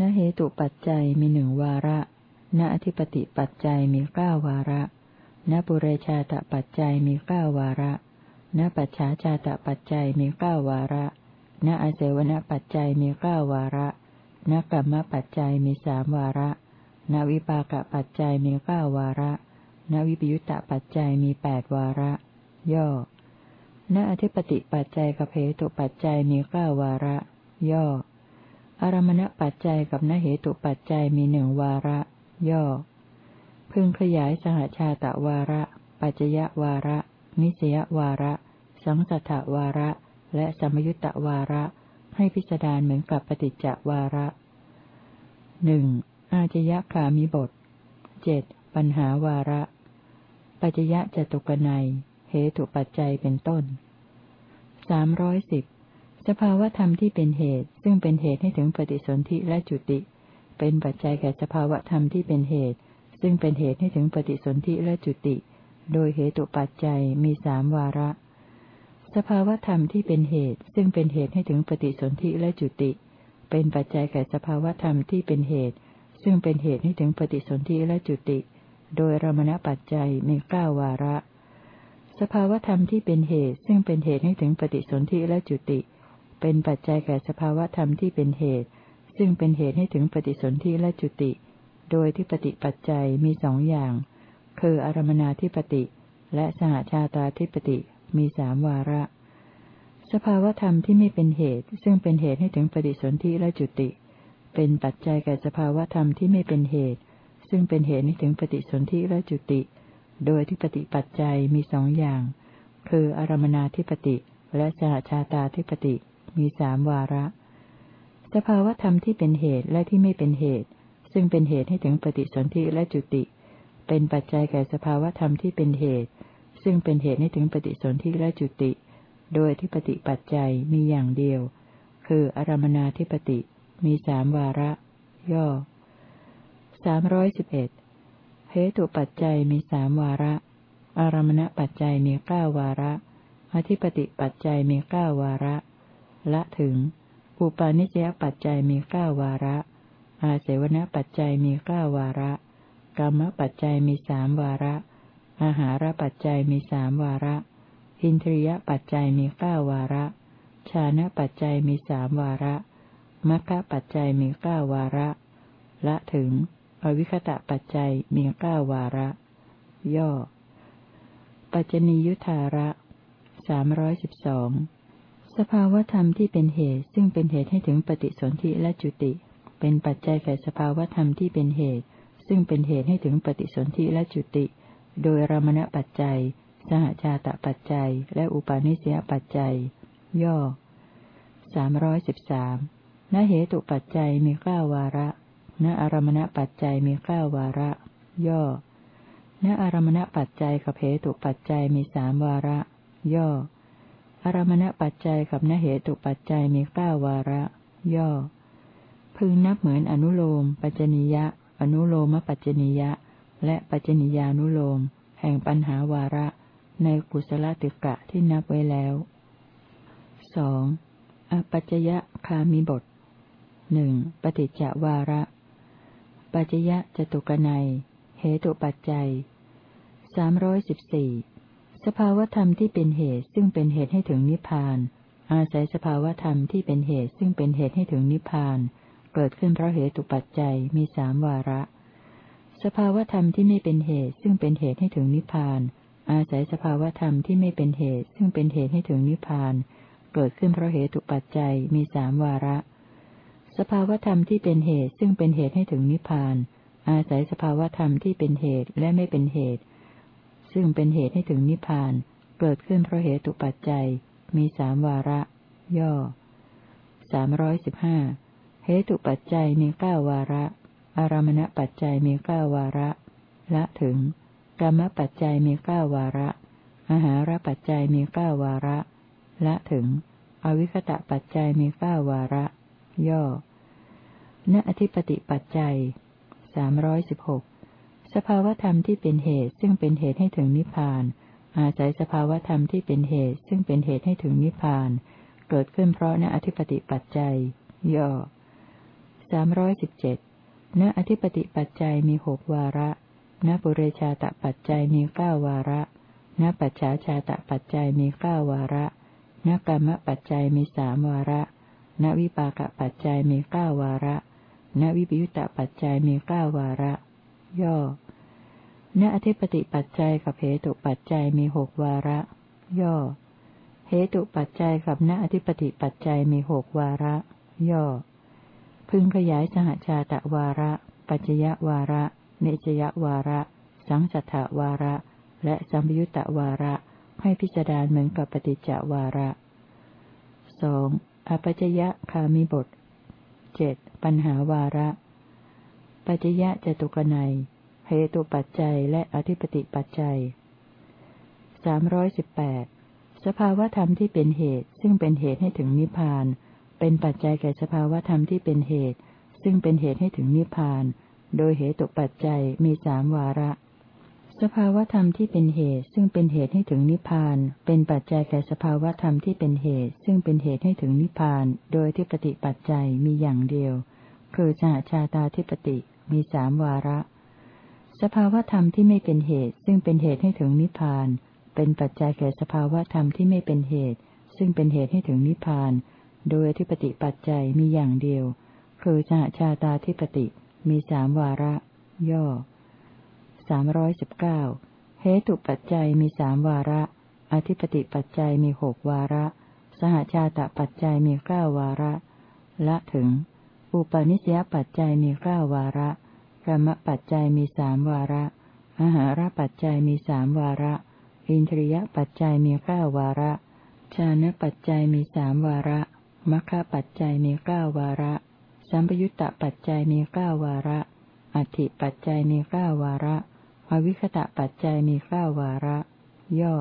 ณเหตุปัจจัยมีหนึ่งวาระ ณอธิปติปัจจัยมีเก้าวาระ ณปุเรชาตปัจจัยมีเก้าวาระ ณปัจฉาชาตปัจจัยมีเก้าวาระ ณอาเสวนปัจจัยมีเก้าวาระณกรรมปัจจัยมีสามวาระ ณวิปากปัจจัยมีเก้าวาระ ณวิปยุตตปัจจัยมีแปดวาระ ย่อ ณอธิปติปัจจัยกับเหตุปัจจัยมีเก้าวาระ ย่อ อารมณปัจจัยกับนเหตุปัจจัยมีหนึ่งวาระ ย่อ พึงขยายสหชาตวาระ ปัจจยวาระ นิสยวาระ สังสัทธวาระ และสมยุตตวาระ ให้พิจารณาเหมือนกับปฏิจจวาระหนึ่งอาจยะคามิบทเจ็ดปัญหาวาระ ปัจยะจตุกนัยเหตุปัจจัยเป็นต้นสามร้อยสิบสภาวธรรมที่เป็นเหตุ ซึ่งเป็นเหตุให้ถึงปฏิสนธิและจุติ เป็นปัจจัยแก่สภาวธรรมที่เป็นเหตุ ซึ่งเป็นเหตุให้ถึงปฏิสนธิและจุติ โดยเหตุปัจจัยมีสามวาระ สภาวธรรมที่เป็นเหตุ ซึ่งเป็นเหตุให้ถึงปฏิสนธิและจุติ เป็นปัจจัยแก่สภาวธรรมที่เป็นเหตุ ซึ่งเป็นเหตุให้ถึงปฏิสนธิและจุติ โดยรมณปัจจัยมีเก้าวาระ สภาวธรรมที่เป็นเหตุ ซึ่งเป็นเหตุให้ถึงปฏิสนธิและจุติ เป็นปัจจัยแก่สภาวธรรมที่เป็นเหตุ ซึ่งเป็นเหตุให้ถึงปฏิสนธิและจุติ โดยที่ปฏิปัจจัยมีสองอย่าง คืออารมนาธิปติ และสหชาตาธิปติมีสามวาระ สภาวธรรมที่ไม่เป็นเหตุ ซึ่งเป็นเหตุให้ถึงปฏิสนธิและจุติ เป็นปัจจัยแก่สภาวธรรมที่ไม่เป็นเหตุ ซึ่งเป็นเหตุให้ถึงปฏิสนธิและจุติ โดยที่ปฏิปัจจัยมีสองอย่าง คืออารมนาธิปติและสหชาตาธิปติมีสามวาระ สภาวธรรมที่เป็นเหตุและที่ไม่เป็นเหตุ ซึ่งเป็นเหตุให้ถึงปฏิสนธิและจุติ เป็นปัจจัยแก่สภาวธรรมที่เป็นเหตุ ซึ่งเป็นเหตุให้ถึงปฏิสนธิและจุติ โดยที่ปฏิปัจจัยมีอย่างเดียว คืออารมนาธิปติ มีสามวาระ ย่อสามร้อยสิบเอ็ดเหตุปัจจัยมีสามวาระ อารมณปัจจัยมีเก้าวาระ อธิปติปัจจัยมีเก้าวาระ ละถึง อุปาณิสยปัจจัยมีเก้าวาระ อาเสวนปัจจัยมีเก้าวาระ กรรมปัจจัยมีสามวาระ อาหารปัจจัยมีสามวาระ อินทรียปัจจัยมีเก้าวาระ ชานะปัจจัยมีสามวาระมัคคะปัจจัยมีเก้าวาระ ละถึง อวิคตะปัจจัยมีเก้าวาระ ย่อ ปัจจนียุทธาระสามร้อยสิบสองสภาวธรรมที่เป็นเหตุซึ่งเป็นเหตุให้ถึงปฏิสนธิและจุติ เป็นปัจจัยแก่สภาวธรรมที่เป็นเหตุ ซึ่งเป็นเหตุให้ถึงปฏิสนธิและจุติ โดยรมณปัจจัย สหชาตปัจจัย และอุปาณิสยปัจจัย ย่อสามร้อยสิบสามณเหตุปัจจัยมีเก้าวาระ ณอารมณปัจจัยมีเก้าวาระ ย่อ ณอารมณปัจจัยกับเหตุปัจจัยมีสามวาระ ย่อ อารมณปัจจัยกับณเหตุปัจจัยมีเก้าวาระ ย่อ พึงนับเหมือนอนุโลม ปัจจนิยะ อนุโลมปัจจนิยะ และปัจจนิยานุโลม แห่งปัญหาวาระ ในกุศลติกะที่นับไว้แล้วสองอปัจจยะคามิบทหนึ่งปฏิจจวาระ ปัจจยะจตุกนัย เหตุปัจจัยสามร้อยสิบสี่สภาวธรรมที่เป็นเหตุซึ่งเป็นเหตุให้ถึงนิพพาน อาศัยสภาวธรรมที่เป็นเหตุซึ่งเป็นเหตุให้ถึงนิพพาน เกิดขึ้นเพราะเหตุปัจจัยมีสามวาระ สภาวธรรมที่ไม่เป็นเหตุซึ่งเป็นเหตุให้ถึงนิพพาน อาศัยสภาวธรรมที่ไม่เป็นเหตุซึ่งเป็นเหตุให้ถึงนิพพาน เกิดขึ้นเพราะเหตุปัจจัยมีสามวาระ สภาวธรรมที่เป็นเหตุซึ่งเป็นเหตุให้ถึงนิพพาน อาศัยสภาวธรรมที่เป็นเหตุและไม่เป็นเหตุ ซึ่งเป็นเหตุให้ถึงนิพพาน เกิดขึ้นเพราะเหตุปัจจัยมีสามวาระ ย่อสามร้อยสิบห้า เหตุปัจจัยมีเก้าวาระ อารมณปัจจัยมีเก้าวาระ ละถึง กรรมปัจจัยมีเก้าวาระ อาหารปัจจัยมีเก้าวาระ ละถึง อวิคตะปัจจัยมีเก้าวาระ ย่อ ณอธิปติปัจจัยสามร้อยสิบหกสภาวธรรมที่เป็นเหตุซึ่งเป็นเหตุให้ถึงนิพพาน อาศัยสภาวธรรมที่เป็นเหตุซึ่งเป็นเหตุให้ถึงนิพพาน เกิดขึ้นเพราะณอธิปติปัจจัย ย่อ สามร้อยสิบเจ็ดณอธิปติปัจจัยมีหกวาระ ณปุเรชาตปัจจัยมีเก้าวาระ ณปัจฉาชาตปัจจัยมีเก้าวาระ ณกรรมปัจจัยมีสามวาระ ณวิปากปัจจัยมีเก้าวาระ ณวิปยุตตปัจจัยมีเก้าวาระ ย่อ ณอธิปติปัจจัยกับเหตุปัจจัยมีหกวาระ ย่อ เหตุปัจจัยกับณอธิปติปัจจัยมีหกวาระ ย่อ พึงขยายสหชาตะวาระ ปัจจยวาระ เนจยวาระ สังสัทธวาระ และสัมยุตตวาระ ให้พิจารณาเหมือนกับปฏิจจวาระสองอปัจจยะคามิบทเจ็ดปัญหาวาระ ปัจจยะจตุกนัยเหตุปัจจัยและอธิปติปัจจัยสามร้อยสิบแปดสภาวธรรมที่เป็นเหตุซึ่งเป็นเหตุให้ถึงนิพพาน เป็นปัจจัยแก่สภาวธรรมที่เป็นเหตุ ซึ่งเป็นเหตุให้ถึงนิพพาน โดยเหตุตกปัจจัยมีสามวาระ สภาวธรรมที่เป็นเหตุ ซึ่งเป็นเหตุให้ถึงนิพพาน เป็นปัจจัยแก่สภาวธรรมที่เป็นเหตุ ซึ่งเป็นเหตุให้ถึงนิพพาน โดยที่ปฏิปัจจัยมีอย่างเดียว คือชาชาตาธิปติมีสามวาระ สภาวธรรมที่ไม่เป็นเหตุ ซึ่งเป็นเหตุให้ถึงนิพพาน เป็นปัจจัยแก่สภาวธรรมที่ไม่เป็นเหตุ ซึ่งเป็นเหตุให้ถึงนิพพาน โดยที่ปฏิปัจจัยมีอย่างเดียว คือสหชาตาธิปติมีสามวาระ ย่อสามร้อยสิบเก้าเหตุปัจจัยมีสามวาระ อธิปติปัจจัยมีหกวาระ สหชาตปัจจัยมีเก้าวาระ ละถึง อุปนิสยปัจจัยมีเก้าวาระกรรมปัจจัยมีสามวาระอาหารปัจจัยมีสามวาระ อินทรียปัจจัยมีเก้าวาระ ชานะปัจจัยมีสามวาระ มัคคะปัจจัยมีเก้าวาระ สัมปยุตตปัจจัยมีเก้าวาระ อธิปัจจัยมีเก้าวาระ อวิคตะปัจจัยมีเก้าวาระ ย่อ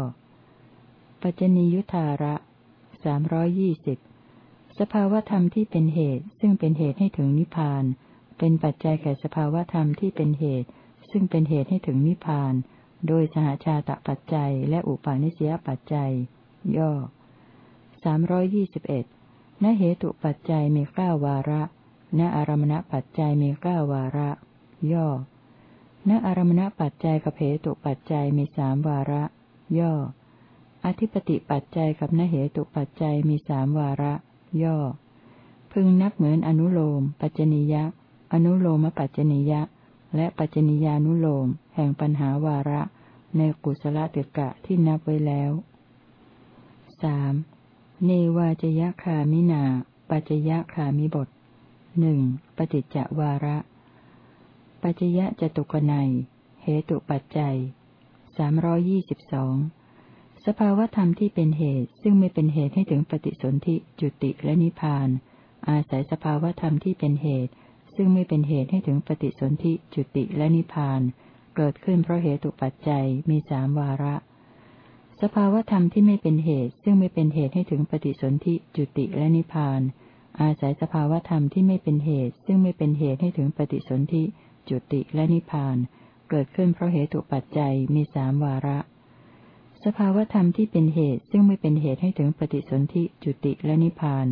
ปัจจนิยุทธาระสามร้อยยี่สิบสภาวธรรมที่เป็นเหตุ ซึ่งเป็นเหตุให้ถึงนิพพาน เป็นปัจจัยแก่สภาวธรรมที่เป็นเหตุ ซึ่งเป็นเหตุให้ถึงนิพพาน โดยสหชาตปัจจัย และอุปาณิสยปัจจัย ย่อสามร้อยยี่สิบเอ็ด ณเหตุปัจจัยมีเก้าวาระ ณอารมณปัจจัยมีเก้าวาระ ย่อ ณอารมณปัจจัยกับเหตุปัจจัยมีสามวาระ ย่อ อธิปติปัจจัยกับณเหตุปัจจัยมีสามวาระ ย่อ พึงนับเหมือนอนุโลม ปัจจนิยะ อนุโลมปัจจนิยะ และปัจจนิยานุโลม แห่งปัญหาวาระ ในกุศลติกะที่นับไว้แล้วสาม เนวาจยคามินา ปัจยคามิบทหนึ่งปฏิจจวาระ ปัจจยะจตุกนัยเหตุปัจจัยสามร้อยี่สิบสองสภาวธรรมที่เป็นเหตุซึ่งไม่เป็นเหตุให้ถึงปฏิสนธิจุติและนิพพาน อาศัยสภาวธรรมที่เป็นเหตุ ซึ่งไม่เป็นเหตุให้ถึงปฏิสนธิจุติและนิพพาน เกิดขึ้นเพราะเหตุปัจจัยมีสามวาระ สภาวธรรมที่ไม่เป็นเหตุ ซึ่งไม่เป็นเหตุให้ถึงปฏิสนธิจุติและนิพพาน อาศัยสภาวธรรมที่ไม่เป็นเหตุ ซึ่งไม่เป็นเหตุให้ถึงปฏิสนธิจุติและนิพพาน เกิดขึ้นเพราะเหตุปัจจัยมีสามวาระ สภาวธรรมที่เป็นเหตุ ซึ่งไม่เป็นเหตุให้ถึงปฏิสนธิจุติและนิพพาน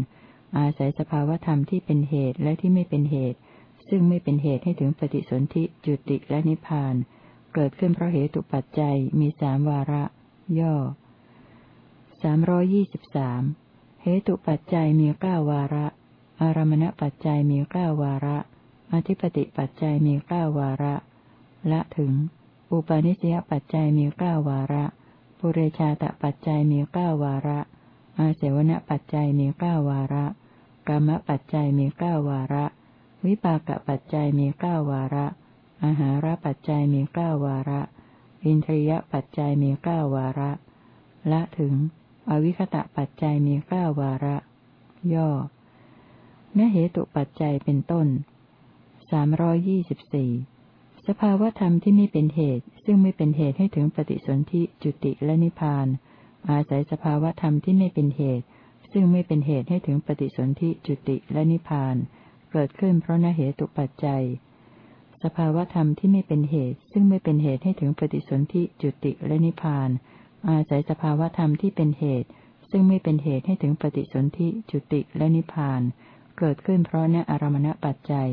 อาศัยสภาวธรรมที่เป็นเหตุและที่ไม่เป็นเหตุ ซึ่งไม่เป็นเหตุให้ถึงปฏิสนธิจุติและนิพพาน เกิดขึ้นเพราะเหตุปัจจัยมีสามวาระ ย่อสามรอยี่สิบสามเหตุปัจจัยมีเก้าวาระ อารมณปัจจัยมีเก้าวาระ อธิปติปัจจัยมีเก้าวาระ ละถึง อุปาณิสยปัจจัยมีเก้าวาระ ปุเรชาตปัจจัยมีเก้าวาระ อาเสวนปัจจัยมีเก้าวาระกรรมปัจจัยมีเก้าวาระ วิปากปัจจัยมีเก้าวาระ อาหารปัจจัยมีเก้าวาระ อินทรียปัจจัยมีเก้าวาระ ละถึง อวิคตะปัจจัยมีเก้าวาระ ย่อนเหตุปัจจัยเป็นต้นสามรอยี่สิบสี่สภาวธรรมที่ไม่เป็นเหตุ ซึ่งไม่เป็นเหตุให้ถึงปฏิสนธิจุติและนิพพาน อาศัยสภาวธรรมที่ไม่เป็นเหตุ ซึ่งไม่เป็นเหตุให้ถึงปฏิสนธิจุติและนิพพาน เกิดขึ้นเพราะนเหตุปัจจัย ภาวธรรมที่ไม่เป็นเหตุ ซึ่งไม่เป็นเหตุให้ถึงปฏิสนธิจุติและนิพพาน อาศัยสภาวธรรมที่เป็นเหตุ ซึ่งไม่เป็นเหตุให้ถึงปฏิสนธิจุติและนิพพาน เกิดขึ้นเพราะนอารมณปัจจัย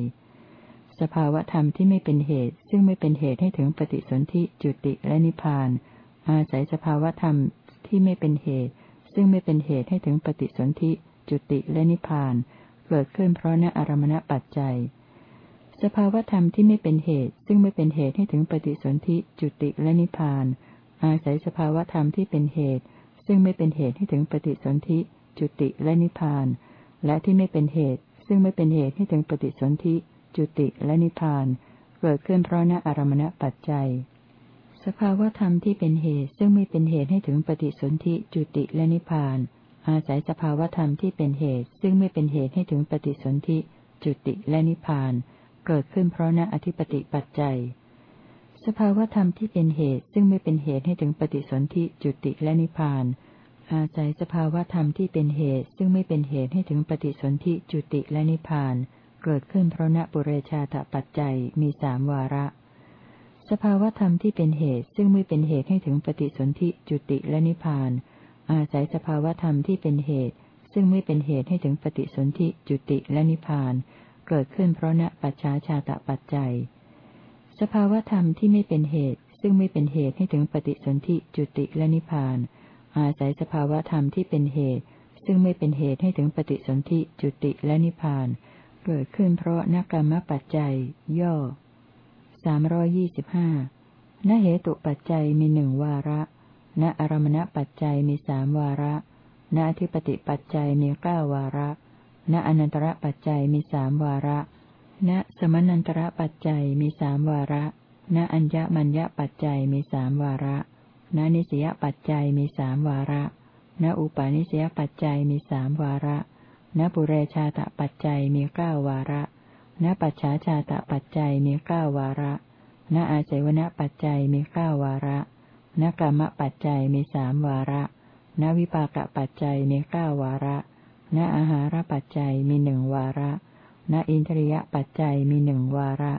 สภาวธรรมที่ไม่เป็นเหตุ ซึ่งไม่เป็นเหตุให้ถึงปฏิสนธิจุติและนิพพาน อาศัยสภาวธรรมที่ไม่เป็นเหตุ ซึ่งไม่เป็นเหตุให้ถึงปฏิสนธิจุติและนิพพาน เกิดขึ้นเพราะนอารมณปัจจัย สภาวธรรมที่ไม่เป็นเหตุ ซึ่งไม่เป็นเหตุให้ถึงปฏิสนธิจุติและนิพพาน อาศัยสภาวธรรมที่เป็นเหตุ ซึ่งไม่เป็นเหตุให้ถึงปฏิสนธิจุติและนิพพาน และที่ไม่เป็นเหตุ ซึ่งไม่เป็นเหตุให้ถึงปฏิสนธิจุติและนิพพาน เกิดขึ้นเพราะนอารมณปัจจัย สภาวธรรมที่เป็นเหตุ ซึ่งไม่เป็นเหตุให้ถึงปฏิสนธิจุติและนิพพาน อาศัยสภาวธรรมที่เป็นเหตุ ซึ่งไม่เป็นเหตุให้ถึงปฏิสนธิจุติและนิพพาน เกิดขึ้นเพราะนอธิปติปัจจัย สภาวธรรมที่เป็นเหตุซึ่งไม่เป็นเหตุให้ถึงปฏิสนธิจุติและนิพพาน อาศัยสภาวธรรมที่เป็นเหตุซึ่งไม่เป็นเหตุให้ถึงปฏิสนธิจุติและนิพพาน เกิดขึ้นเพราะนบุเรชาตปัจจัยมีสามวาระ สภาวธรรมที่เป็นเหตุซึ่งไม่เป็นเหตุให้ถึงปฏิสนธิจุติและนิพพาน อาศัยสภาวธรรมที่เป็นเหตุซึ่งไม่เป็นเหตุให้ถึงปฏิสนธิจุติและนิพพาน เกิดขึ้นเพราะณปัจฉาชาตะปัจจัย สภาวธรรมที่ไม่เป็นเหตุ ซึ่งไม่เป็นเหตุให้ถึงปฏิสนธิจุติและนิพพาน อาศัยสภาวธรรมที่เป็นเหตุ ซึ่งไม่เป็นเหตุให้ถึงปฏิสนธิจุติและนิพพาน เกิดขึ้นเพราะนกรรมปัจจัย ย่อสามรอยี่สิบห้าณเหตุปัจจัยมีหนึ่งวาระ ณอารมณปัจจัยมีสามวาระ ณอธิปติปัจจัยมีเก้าวาระ ณอนันตระปัจจัยมีสามวาระ ณสมนันตระปัจจัยมีสามวาระ ณอัญญมัญญปัจจัยมีสามวาระ ณนิสยปัจจัยมีสามวาระ ณอุปาณิสยปัจจัยมีสามวาระ ณปุเรชาตปัจจัยมีเก้าวาระ ณปัจฉาชาตปัจจัยมีเก้าวาระ ณอาศัยวณปัจจัยมีเก้าวาระ ณกรรมปัจจัยมีสามวาระ ณวิปากปัจจัยมีเก้าวาระ ณอาหารปัจจัยมีหนึ่งวาระ ณอินทรียปัจจัยมีหนึ่งวาระ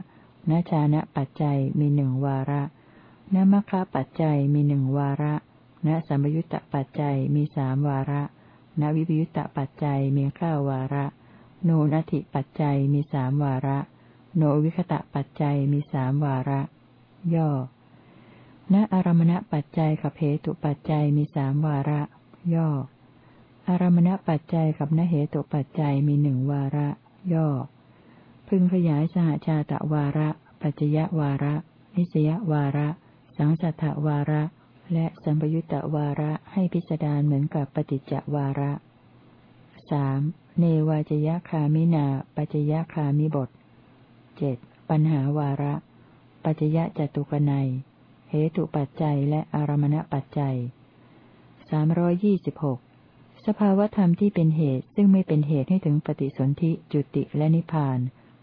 ณชานะปัจจัยมีหนึ่งวาระ ณมัคคะปัจจัยมีหนึ่งวาระ ณสัมยุตตปัจจัยมีสามวาระ ณวิปยุตตปัจจัยมีเก้าวาระ โนนัติปัจจัยมีสามวาระ โนวิคตะปัจจัยมีสามวาระ ย่อ ณอารมณปัจจัยกับเหตุปัจจัยมีสามวาระ ย่อ อารมณปัจจัยกับนเหตุปัจจัยมีหนึ่งวาระ ย่อ พึงขยายสหชาตะวาระ ปัจจยวาระ นิสยวาระ สังสัทธวาระ และสัมปยุตตวาระให้พิจารณาเหมือนกับปฏิจจวาระสามเนวาจยคามินาปัจยคามิบทเจ็ดปัญหาวาระ ปัจยะจตุกนัยเหตุปัจจัยและอารมณปัจจัยสามรอยี่สิบหก สภาวธรรมที่เป็นเหตุซึ่งไม่เป็นเหตุให้ถึงปฏิสนธิจุติและนิพพาน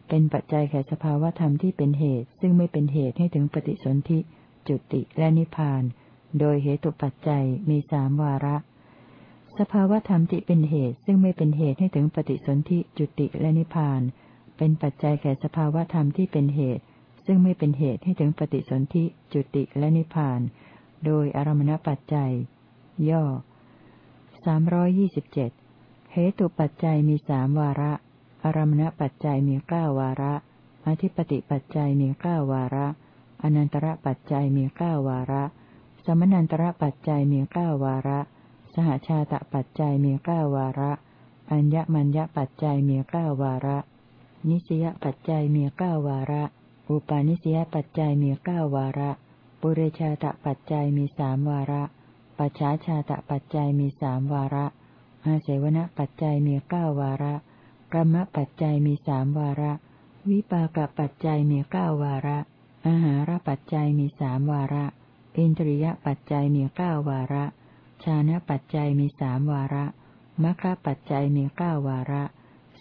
เป็นปัจจัยแก่สภาวธรรมที่เป็นเหตุ ซึ่งไม่เป็นเหตุให้ถึงปฏิสนธิจุติและนิพพาน โดยเหตุปัจจัยมีสามวาระ สภาวธรรมที่เป็นเหตุ ซึ่งไม่เป็นเหตุให้ถึงปฏิสนธิจุติและนิพพาน เป็นปัจจัยแก่สภาวธรรมที่เป็นเหตุ ซึ่งไม่เป็นเหตุให้ถึงปฏิสนธิจุติและนิพพาน โดยอารมณปัจจัย ย่อ สามร้อยยี่สิบเจ็ดเหตุปัจจัยมีสามวาระ อารมณปัจจัยมีเก้าวาระ อธิปติปัจจัยมีเก้าวาระ อนันตระปัจจัยมีเก้าวาระ สมนันตระปัจจัยมีเก้าวาระ สหชาตปัจจัยมีเก้าวาระ อัญญมัญญปัจจัยมีเก้าวาระ นิสยปัจจัยมีเก้าวาระ อุปาณิสยปัจจัยมีเก้าวาระ ปุเรชาตปัจจัยมีสามวาระ ปัจฉาชาตปัจจัยมีสามวาระ อาเสวณปัจจัยมีเก้าวาระ กรรมปัจจัยมีสามวาระ วิปากปัจจัยมีเก้าวาระ อาหารปัจจัยมีสามวาระ อินทรียปัจจัยมีเก้าวาระ ชานะปัจจัยมีสามวาระมัคคปัจจัยมีเก้าวาระ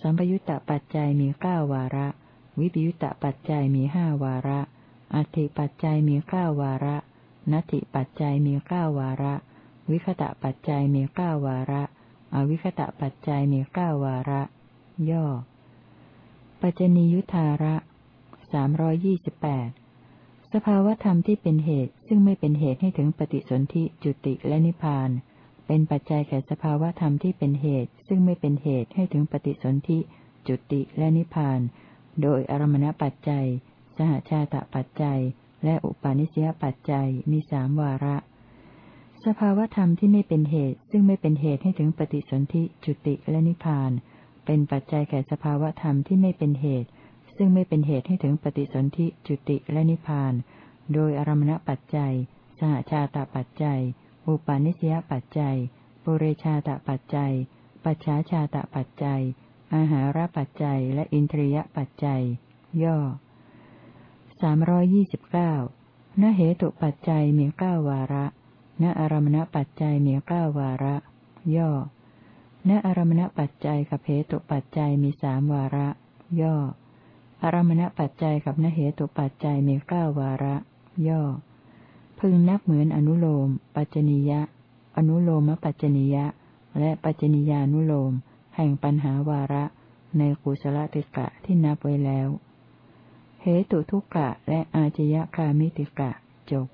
สัมปยุตตปัจจัยมีเก้าวาระ วิปยุตตปัจจัยมีห้าวาระ อัติปัจจัยมีเก้าวาระ นัตติปัจจัยมีเก้าวาระ วิคตะปัจจัยมีเก้าวาระ อวิคตะปัจจัยมีเก้าวาระ ย่อ ปัจจนียุทธาระสามรอยี่สิบแปดสภาวธรรมที่เป็นเหตุซึ่งไม่เป็นเหตุให้ถึงปฏิสนธิจุติและนิพพาน เป็นปัจจัยแก่สภาวธรรมที่เป็นเหตุ ซึ่งไม่เป็นเหตุให้ถึงปฏิสนธิจุติและนิพพาน โดยอารมณปัจจัย สหชาตปัจจัย และอุปาณิสยปัจจัยมีสามวาระ สภาวธรรมที่ไม่เป็นเหตุ ซึ่งไม่เป็นเหตุให้ถึงปฏิสนธิจุติและนิพพาน เป็นปัจจัยแก่สภาวธรรมที่ไม่เป็นเหตุ ซึ่งไม่เป็นเหตุให้ถึงปฏิสนธิจุติและนิพพาน โดยอารมณปัจจัย สหชาตปัจจัย อุปาณิสยปัจจัยปุเรชาตปัจจัย ปัจฉาชาตปัจจัย อาหารปัจจัย และอินทรียปัจจัย ย่อ สามรอยี่สิบเก้านเหตุปัจจัยมีเก้าวาระ ณอารมณปัจจัยมีเก้าวาระ ย่อ ณอารมณปัจจัยกับเหตุปัจจัยมีสามวาระ ย่อ อารมณปัจจัยกับนเหตุปัจจัยมีเก้าวาระ ย่อ พึงนับเหมือนอนุโลม ปัจจนิยะ อนุโลมปัจจนิยะ และปัจจนิยานุโลม แห่งปัญหาวาระ ในกุศลติกะที่นับไว้แล้ว เหตุทุกกะและอาจยคามิติกะจบ